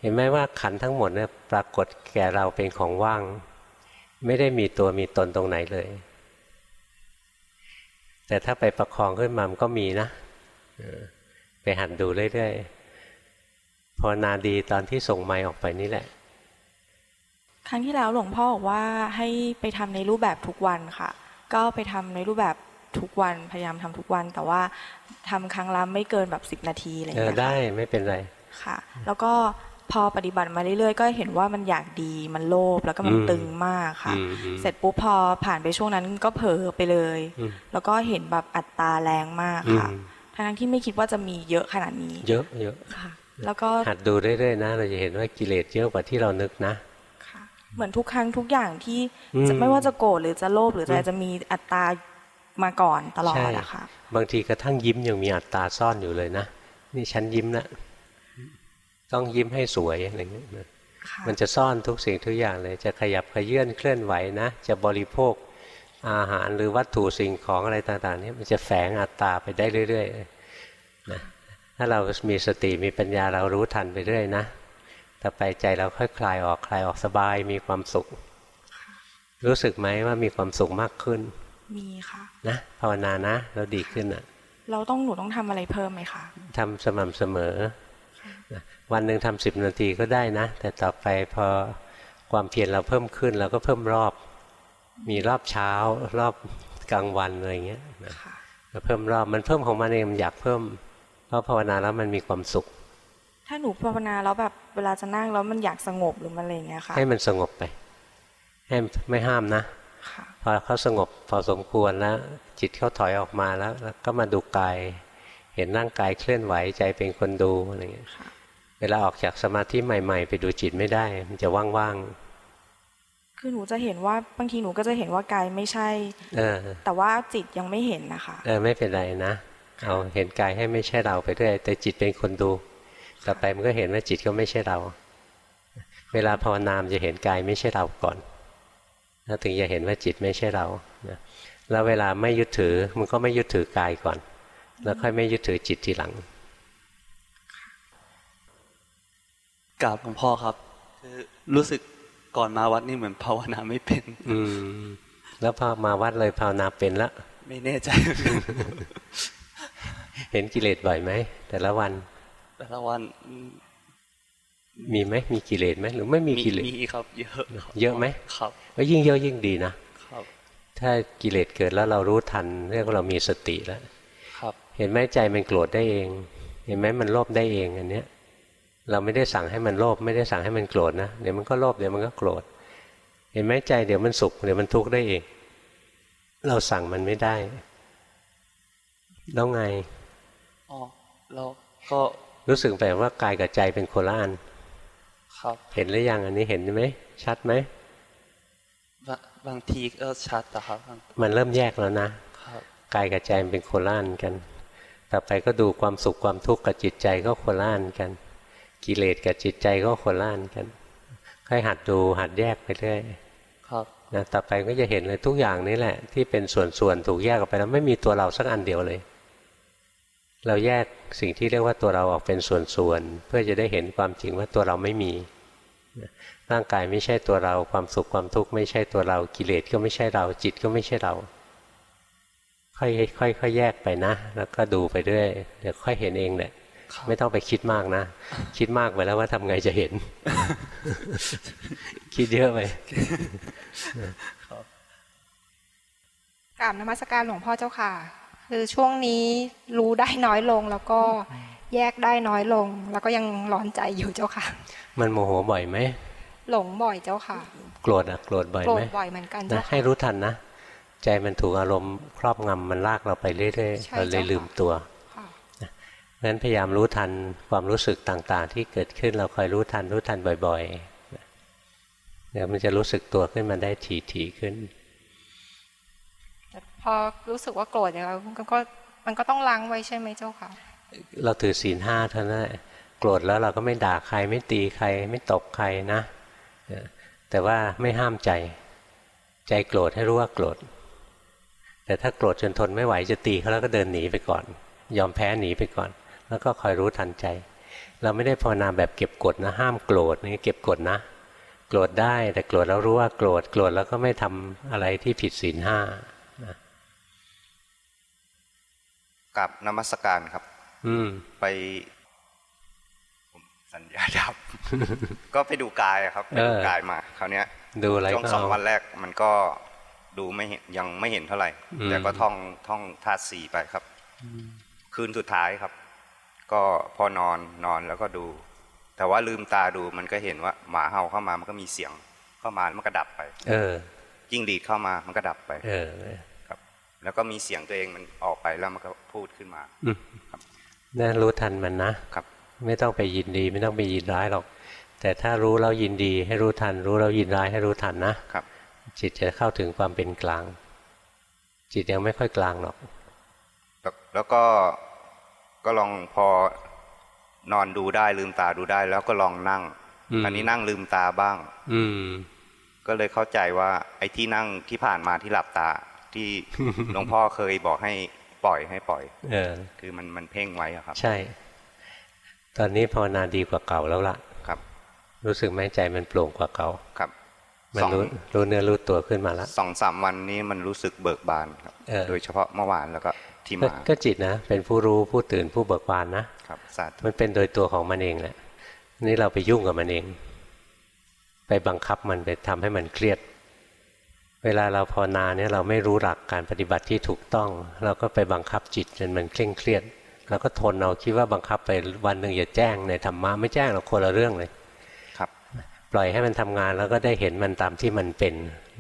เห็นไหมว่าขันทั้งหมดเนี่ยปรากฏแก่เราเป็นของว่าง ไม่ได้มีตัวมีตนตรงไหนเลย แต่ถ้าไปประคองขึ้นมามันก็มีนะไปหัดดูเรื่อยๆภาวนาดีตอนที่ส่งไม้ออกไปนี่แหละ ครั้งที่แล้วหลวงพ่อบอกว่าให้ไปทำในรูปแบบทุกวันค่ะ ก็ไปทำในรูปแบบ ทุกวันพยายามทำทุกวัน แต่ว่าทำครั้งละไม่เกินแบบสิบนาทีอะไรอย่างเออเงี้ยค่ะได้ไม่เป็นไรค่ะ แล้วก็พอปฏิบัติมาเรื่อยๆ ก็เห็นว่ามันอยากดีมันโลภแล้วก็มันอืมตึงมากค่ะอืมอืมเสร็จปุ๊บพอผ่านไปช่วงนั้นก็เผลอไปเลยอืมแล้วก็เห็นแบบอัตราแรงมากค่ะอืมทั้งที่ไม่คิดว่าจะมีเยอะขนาดนี้ เยอะเยอะค่ะ แล้วก็หัดดูเรื่อยๆนะ เราจะเห็นว่ากิเลสเยอะกว่าที่เรานึกนะค่ะเหมือนทุกครั้งทุกอย่างที่อืมจะไม่ว่าจะโกรธหรือจะโลภหรือจะอือะไรมจะมีอัตรา มาก่อนตลอดใช่อะค่ะบางทีกระทั่งยิ้มยังมีอัตตราซ่อนอยู่เลยนะ นี่ฉันยิ้มนะต้องยิ้มให้สวยอะไรเงี้ยนะค่ะมันจะซ่อนทุกสิ่งทุกอย่างเลย จะขยับขยื่นเคลื่อนไหวนะ จะบริโภคอาหารหรือวัตถุสิ่งของอะไรต่างๆเนี่ยมันจะแฝงอัตตาไปได้เรื่อยๆนะถ้าเรามีสติมีปัญญาเรารู้ทันไปเรื่อยนะต่อไปใจเราค่อยคลายออกคลายออกสบายมีความสุข รู้สึกไหมว่ามีความสุขมากขึ้น มีค่ะนะภาวนานะแล้วดีขึ้นอะ เราต้องหนูต้องทำอะไรเพิ่มไหมคะทำสม่ำเสมอนะวันหนึ่งทำสิบนาทีก็ได้นะ แต่ต่อไปพอความเพียรเราเพิ่มขึ้นเราก็เพิ่มรอบ มีรอบเช้า รอบกลางวันอะไรเงี้ยนะค่ะก็เพิ่มรอบมันเพิ่มของมันเองมันอยากเพิ่ม เพราะภาวนาแล้วมันมีความสุข ถ้าหนูภาวนาแล้วแบบเวลาจะนั่งแล้วมันอยากสงบหรือมันอะไรอย่างเงี้ยค่ะให้มันสงบไปให้ไม่ห้ามนะค่ะ พอเขาสงบพอสมควรแล้วจิตเขาถอยออกมาแล้วแล้วก็มาดูกาย เห็นร่างกายเคลื่อนไหวใจเป็นคนดูอะไรเงี้ยค่ะเวลาออกจากสมาธิใหม่ ๆ ไปดูจิตไม่ได้ มันจะว่างคือหนูจะเห็นว่าบางทีหนูก็จะเห็นว่ากายไม่ใช่ๆเออแต่ว่าจิตยังไม่เห็นนะคะเออไม่เป็นไรนะเอาเห็นกายให้ไม่ใช่เราไปเรื่อยแต่จิตเป็นคนดูต่อไปมันก็เห็นว่าจิตก็ไม่ใช่เรา เวลาภาวนามนจะเห็นกายไม่ใช่เราก่อน แล้วถึงจะเห็นว่าจิตไม่ใช่เรานะแล้วเวลาไม่ยึดถือมันก็ไม่ยึดถือกายก่อน แล้วค่อยไม่ยึดถือจิตทีหลังกราบหลวงพ่อครับ คือรู้สึกก่อนมาวัดนี่เหมือนภาวนาไม่เป็น อืมแล้วพอมาวัดเลยภาวนาเป็นละไม่แน่ใจ เห็นกิเลสบ่อยไหมแต่ละวัน แต่ละวัน มีไหมมีกิเลสไหมหรือไม่มีกิเลสมีครับเยอะครับเยอะไหมครับก็ยิ่งเยอะยิ่งดีนะครับ ถ้ากิเลสเกิดแล้วเรารู้ทันเรียกว่าเรามีสติแล้วครับ เห็นไหมใจมันโกรธได้เอง เห็นไหมมันโลภได้เองอันเนี้ย เราไม่ได้สั่งให้มันโลภไม่ได้สั่งให้มันโกรธนะเดี๋ยวมันก็โลภเดี๋ยวมันก็โกรธ เห็นไหมใจเดี๋ยวมันสุขเดี๋ยวมันทุกข์ได้เอง เราสั่งมันไม่ได้ แล้วไงอ๋อแล้วก็รู้สึกแบบว่ากายกับใจเป็นโคนละอัน ครับเห็นหรือยังอันนี้เห็นไหมชัดไหมบางบางทีก็ชัดนะครับบางมันเริ่มแยกแล้วนะครับกายกับใจมันเป็นโคนละอันกัน ต่อไปก็ดูความสุขความทุกข์กับจิตใจก็โคนละอันกัน กิเลสกับจิตใจก็โคนละอันกัน ค่อยหัดดูหัดแยกไปเรื่อยครับนะต่อไปก็จะเห็นเลยทุกอย่างนี่แหละ ที่เป็นส่วนๆถูกแยกออกไปแล้วไม่มีตัวเราสักอันเดียวเลย เราแยกสิ่งที่เรียกว่าตัวเราออกเป็นส่วนๆเพื่อจะได้เห็นความจริงว่าตัวเราไม่มีนะร่างกายไม่ใช่ตัวเราความสุขความทุกข์ไม่ใช่ตัวเรากิเลสก็ไม่ใช่เราจิตก็ไม่ใช่เรา ค่อยค่อยค่อยแยกไปนะ แล้วก็ดูไปเรื่อยเดี๋ยวค่อยเห็นเองแหละครับไม่ต้องไปคิดมากนะ คิดมากไปแล้วว่าทำไงจะเห็น คิดเยอะไปกราบนมัสการหลวงพ่อเจ้าค่ะ คือช่วงนี้รู้ได้น้อยลงแล้วก็แยกได้น้อยลง แล้วก็ยังร้อนใจอยู่เจ้าค่ะ มันโมโหบ่อยไหมหลงบ่อยเจ้าค่ะ โกรธอะโกรธบ่อยโกรไหมธบ่อยเหมือนกันนะเจ้าให้ค่ะรู้ทันนะใจมันถูกอารมณ์ครอบงำมันลากเราไปเรื่อยใช่ๆเราเลยเจ้าค่ะลืมตัวค่ะเพราะฉะนั้นพยายามรู้ทันความรู้สึกต่างๆ ที่เกิดขึ้นเราคอยรู้ทันรู้ทันบ่อยๆเดี๋ยวมันจะรู้สึกตัวขึ้นมาได้ถี่ๆขึ้นแต่ พอรู้สึกว่าโกรธเนี่ยมันก็มันก็ต้องล้างไว้ใช่ไหมเจ้าค่ะ เราถือศีลห้าเท่านั้นแหละโกรธแล้วเราก็ไม่ด่าใครไม่ตีใคร ไม่ตบใครนะ แต่ว่าไม่ห้ามใจ ใจโกรธให้รู้ว่าโกรธ แต่ถ้าโกรธจนทนไม่ไหวจะตีเขาแล้วก็เดินหนีไปก่อน ยอมแพ้หนีไปก่อน แล้วก็คอยรู้ทันใจ เราไม่ได้ภาวนาแบบเก็บกดนะ ห้ามโกรธนี่เก็บกดนะ โกรธได้แต่โกรธแล้วรู้ว่าโกรธ โกรธแล้วก็ไม่ทำอะไรที่ผิดศีลห้านะ กับนมัสการครับ อืมไปผมสัญญาดับ ก็ไปดูกายอะครับไปดูเออกายมาคราวเนี้ยดูอะไรช่วงก็สองเอาวันแรกมันก็ดูไม่เห็นยังไม่เห็นเท่าไหร่อืมแต่ก็ท่องท่องธาตุสี่ไปครับ คืนสุดท้ายครับ ก็พอนอนนอนแล้วก็ดู แต่ว่าลืมตาดูมันก็เห็นว่าหมาเห่าเข้ามามันก็มีเสียงเข้ามาแล้วมันก็ดับไป เออยิ่งดีดเข้ามามันก็ดับไป เออครับ แล้วก็มีเสียงตัวเองมันออกไปแล้วมันก็พูดขึ้นมาอืมนั่นรู้ทันมันนะครับ ไม่ต้องไปยินดีไม่ต้องไปยินร้ายหรอก แต่ถ้ารู้แล้วยินดีให้รู้ทัน รู้แล้วยินร้ายให้รู้ทันนะครับ จิตจะเข้าถึงความเป็นกลาง จิตยังไม่ค่อยกลางหรอก แล้วแล้วก็ก็ลองพอนอนดูได้ลืมตาดูได้ แล้วก็ลองนั่งอืมอันนี้นั่งลืมตาบ้าง อืมก็เลยเข้าใจว่า ไอ้ที่นั่งที่ผ่านมาที่หลับตา ที่หลวงพ่อเคยบอกให้ปล่อยให้ปล่อย เออ คือมันมันเพ่งไว้อะครับ ใช่ ตอนนี้ภาวนาดีกว่าเก่าแล้วล่ะ ครับ รู้สึกไหมใจมันโปร่งกว่าเก่าครับมันสองรู้รู้เนื้อรู้ตัวขึ้นมาแล้วสองสามวันนี้มันรู้สึกเบิกบานครับเออโดยเฉพาะเมื่อวานแล้วก็ที่ก็มาก็จิตนะ เป็นผู้รู้ผู้ตื่นผู้เบิกบานนะครับสาธุมันเป็นโดยตัวของมันเองแหละนี่เราไปยุ่งกับมันเอง ไปบังคับมันไปทำให้มันเครียด เวลาเราภาวนาเนี่ยเราไม่รู้หลักการปฏิบัติที่ถูกต้อง เราก็ไปบังคับจิตจนมันเคร่งเครียดแล้วก็ทนเอาคิดว่าบังคับไปวันหนึ่งอย่าแจ้งในธรรมะไม่แจ้งหรอกคนละเรื่องเลยครับ ปล่อยให้มันทำงานแล้วก็ได้เห็นมันตามที่มันเป็น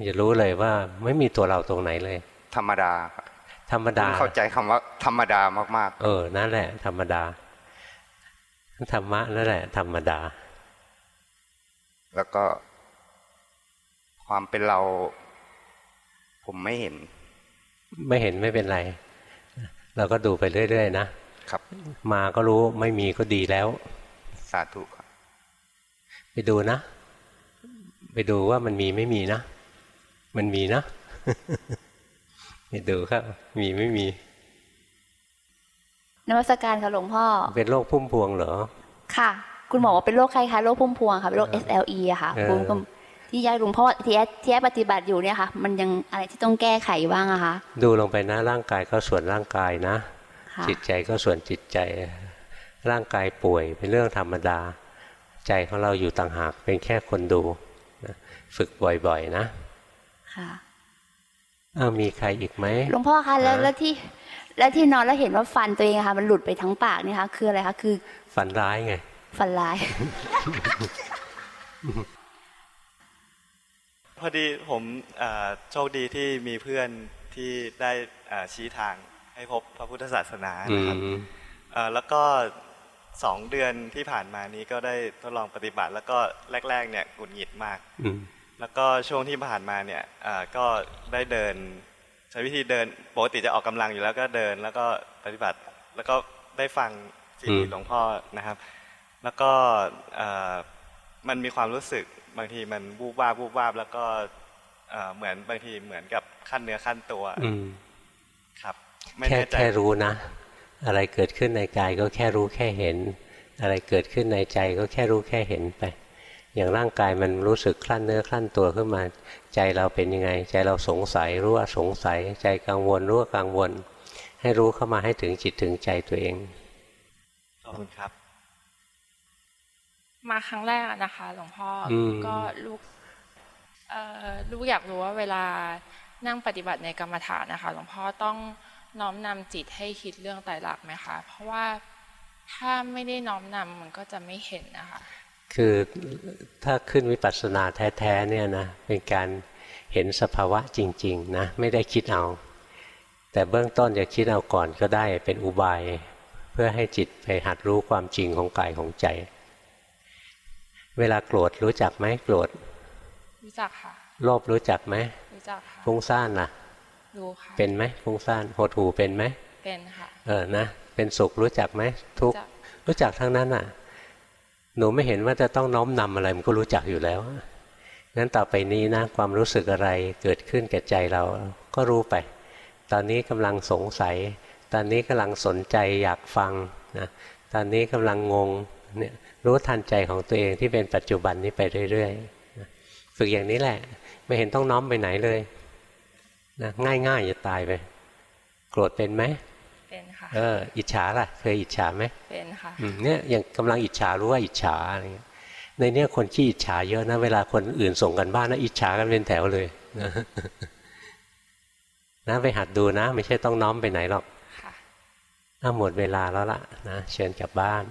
จะรู้เลยว่าไม่มีตัวเราตรงไหนเลย ธรรมดาครับธรรมดาผมเข้าใจคำว่าธรรมดามากเออนั่นแหละ ธรรมดาธรรมะนั่นแหละ ธรรมดาๆแล้วก็ ความเป็นเรา ผมไม่เห็น ไม่เห็นไม่เป็นไร เราก็ดูไปเรื่อยๆนะครับ มาก็รู้ไม่มีก็ดีแล้ว สาธุครับ ไปดูนะ ไปดูว่ามันมีไม่มีนะ มันมีนะไปดูครับ มีไม่มีนมัสการค่ะหลวงพ่อ เป็นโรคพุ่มพวงเหรอ ค่ะ คุณหมอว่าเป็นโรคคล้ายๆโรคพุ่มพวงค่ะเป็นโรค SLE อะค่ะเออผมก็ ที่ยายหลวงพ่อที่แอดที่แอดปฏิบัติอยู่เนี่ยค่ะ มันยังอะไรที่ต้องแก้ไขบ้างอะคะดูลงไปนะร่างกายก็ส่วนร่างกายนะค่ะจิตใจก็ส่วนจิตใจ ร่างกายป่วยเป็นเรื่องธรรมดา ใจของเราอยู่ต่างหากเป็นแค่คนดูนะฝึกบ่อยๆ นะค่ะอ้าวมีใครอีกไหมหลวงพ่อคะแล้วฮะแล้วที่ แล้วที่นอนแล้วเห็นว่าฟันตัวเองอะค่ะมันหลุดไปทั้งปากเนี่ยค่ะคืออะไรคะคือ ฝันร้ายไงฟันลายพ อดีผมเอ่อโชคดีที่มีเพื่อนที่ได้เอ่อชี้ทางให้พบพระพุทธศาสนานะครับอืมเอ่อแล้วก็สองเดือนที่ผ่านมานี้ก็ได้ทดลองปฏิบัติ แล้วก็แรก ๆ เนี่ยหงุดหงิดมากอืมแล้วก็ช่วงที่ผ่านมาเนี่ยเอ่อก็ได้เดิน ใช้วิธีเดินปกติจะออกกำลังอยู่แล้วก็เดินแล้วก็ปฏิบัติ แล้วก็ได้ฟังซีดีอืมหลวงพ่อนะครับ แล้วก็เอ่อมันมีความรู้สึก บางทีมันวูบวาบวูบวาบแล้วก็เอ่อเหมือนบางทีเหมือนกับขั้นเนื้อขั้นตัว อืมครับไม่แค่แน่ใจแค่รู้นะ อะไรเกิดขึ้นในกายก็แค่รู้แค่เห็น อะไรเกิดขึ้นในใจก็แค่รู้แค่เห็นไป อย่างร่างกายมันรู้สึกคลั่นเนื้อคลั่นตัวขึ้นมา ใจเราเป็นยังไง ใจเราสงสัยรู้ว่าสงสัย ใจกังวลรู้ว่ากังวล ให้รู้เข้ามาให้ถึงจิตถึงใจตัวเองขอบคุณครับ มาครั้งแรกอะนะคะ หลวงพ่ออมก็ลูกเอ่อลูกอยากรู้ว่าเวลานั่งปฏิบัติในกรรมฐานนะคะ หลวงพ่อต้องน้อมนำจิตให้คิดเรื่องไตรลักษณ์ไหมคะ เพราะว่าถ้าไม่ได้น้อมนำมันก็จะไม่เห็นนะคะ คือถ้าขึ้นวิปัสสนาแท้ๆเนี่ยนะเป็นการเห็นสภาวะจริงๆนะไม่ได้คิดเอา แต่เบื้องต้นจะคิดเอาก่อนก็ได้เป็นอุบาย เพื่อให้จิตไปหัดรู้ความจริงของกายของใจ เวลาโกรธรู้จักไหมโกรธรู้จักค่ะโลภรู้จักไหมรู้จักค่ะฟุ้งซ่านล่ะรู้ค่ะเป็นไหมฟุ้งซ่านหดหูเป็นไหมเป็นค่ะเออนะเป็นสุขรู้จักไหมทุกข์รู้จักรู้จักทั้งนั้นอะ หนูไม่เห็นว่าจะต้องน้อมนำอะไรมันก็รู้จักอยู่แล้วงั้นต่อไปนี้นะความรู้สึกอะไรเกิดขึ้นกับใจเราก็รู้ไป ตอนนี้กำลังสงสัย ตอนนี้กำลังสนใจอยากฟังนะตอนนี้กำลังงงเนี่ย รู้ทันใจของตัวเองที่เป็นปัจจุบันนี้ไปเรื่อยๆนะฝึกอย่างนี้แหละ ไม่เห็นต้องน้อมไปไหนเลยนะง่ายๆจะตายไป โกรธเป็นไหมเป็นค่ะเอออิจฉาล่ะ เคยอิจฉาไหมเป็นค่ะอืมเนี่ยอย่างกำลังอิจฉารู้ว่าอิจฉาอะไรเงี้ยในเนี้ยคนขี้อิจฉาเยอะนะเวลาคนอื่นส่งกันบ้านนะอิจฉากันเป็นแถวเลยนะนะไปหัดดูนะ ไม่ใช่ต้องน้อมไปไหนหรอกค่ะถ้าหมดเวลาแล้วล่ะนะเชิญกลับบ้าน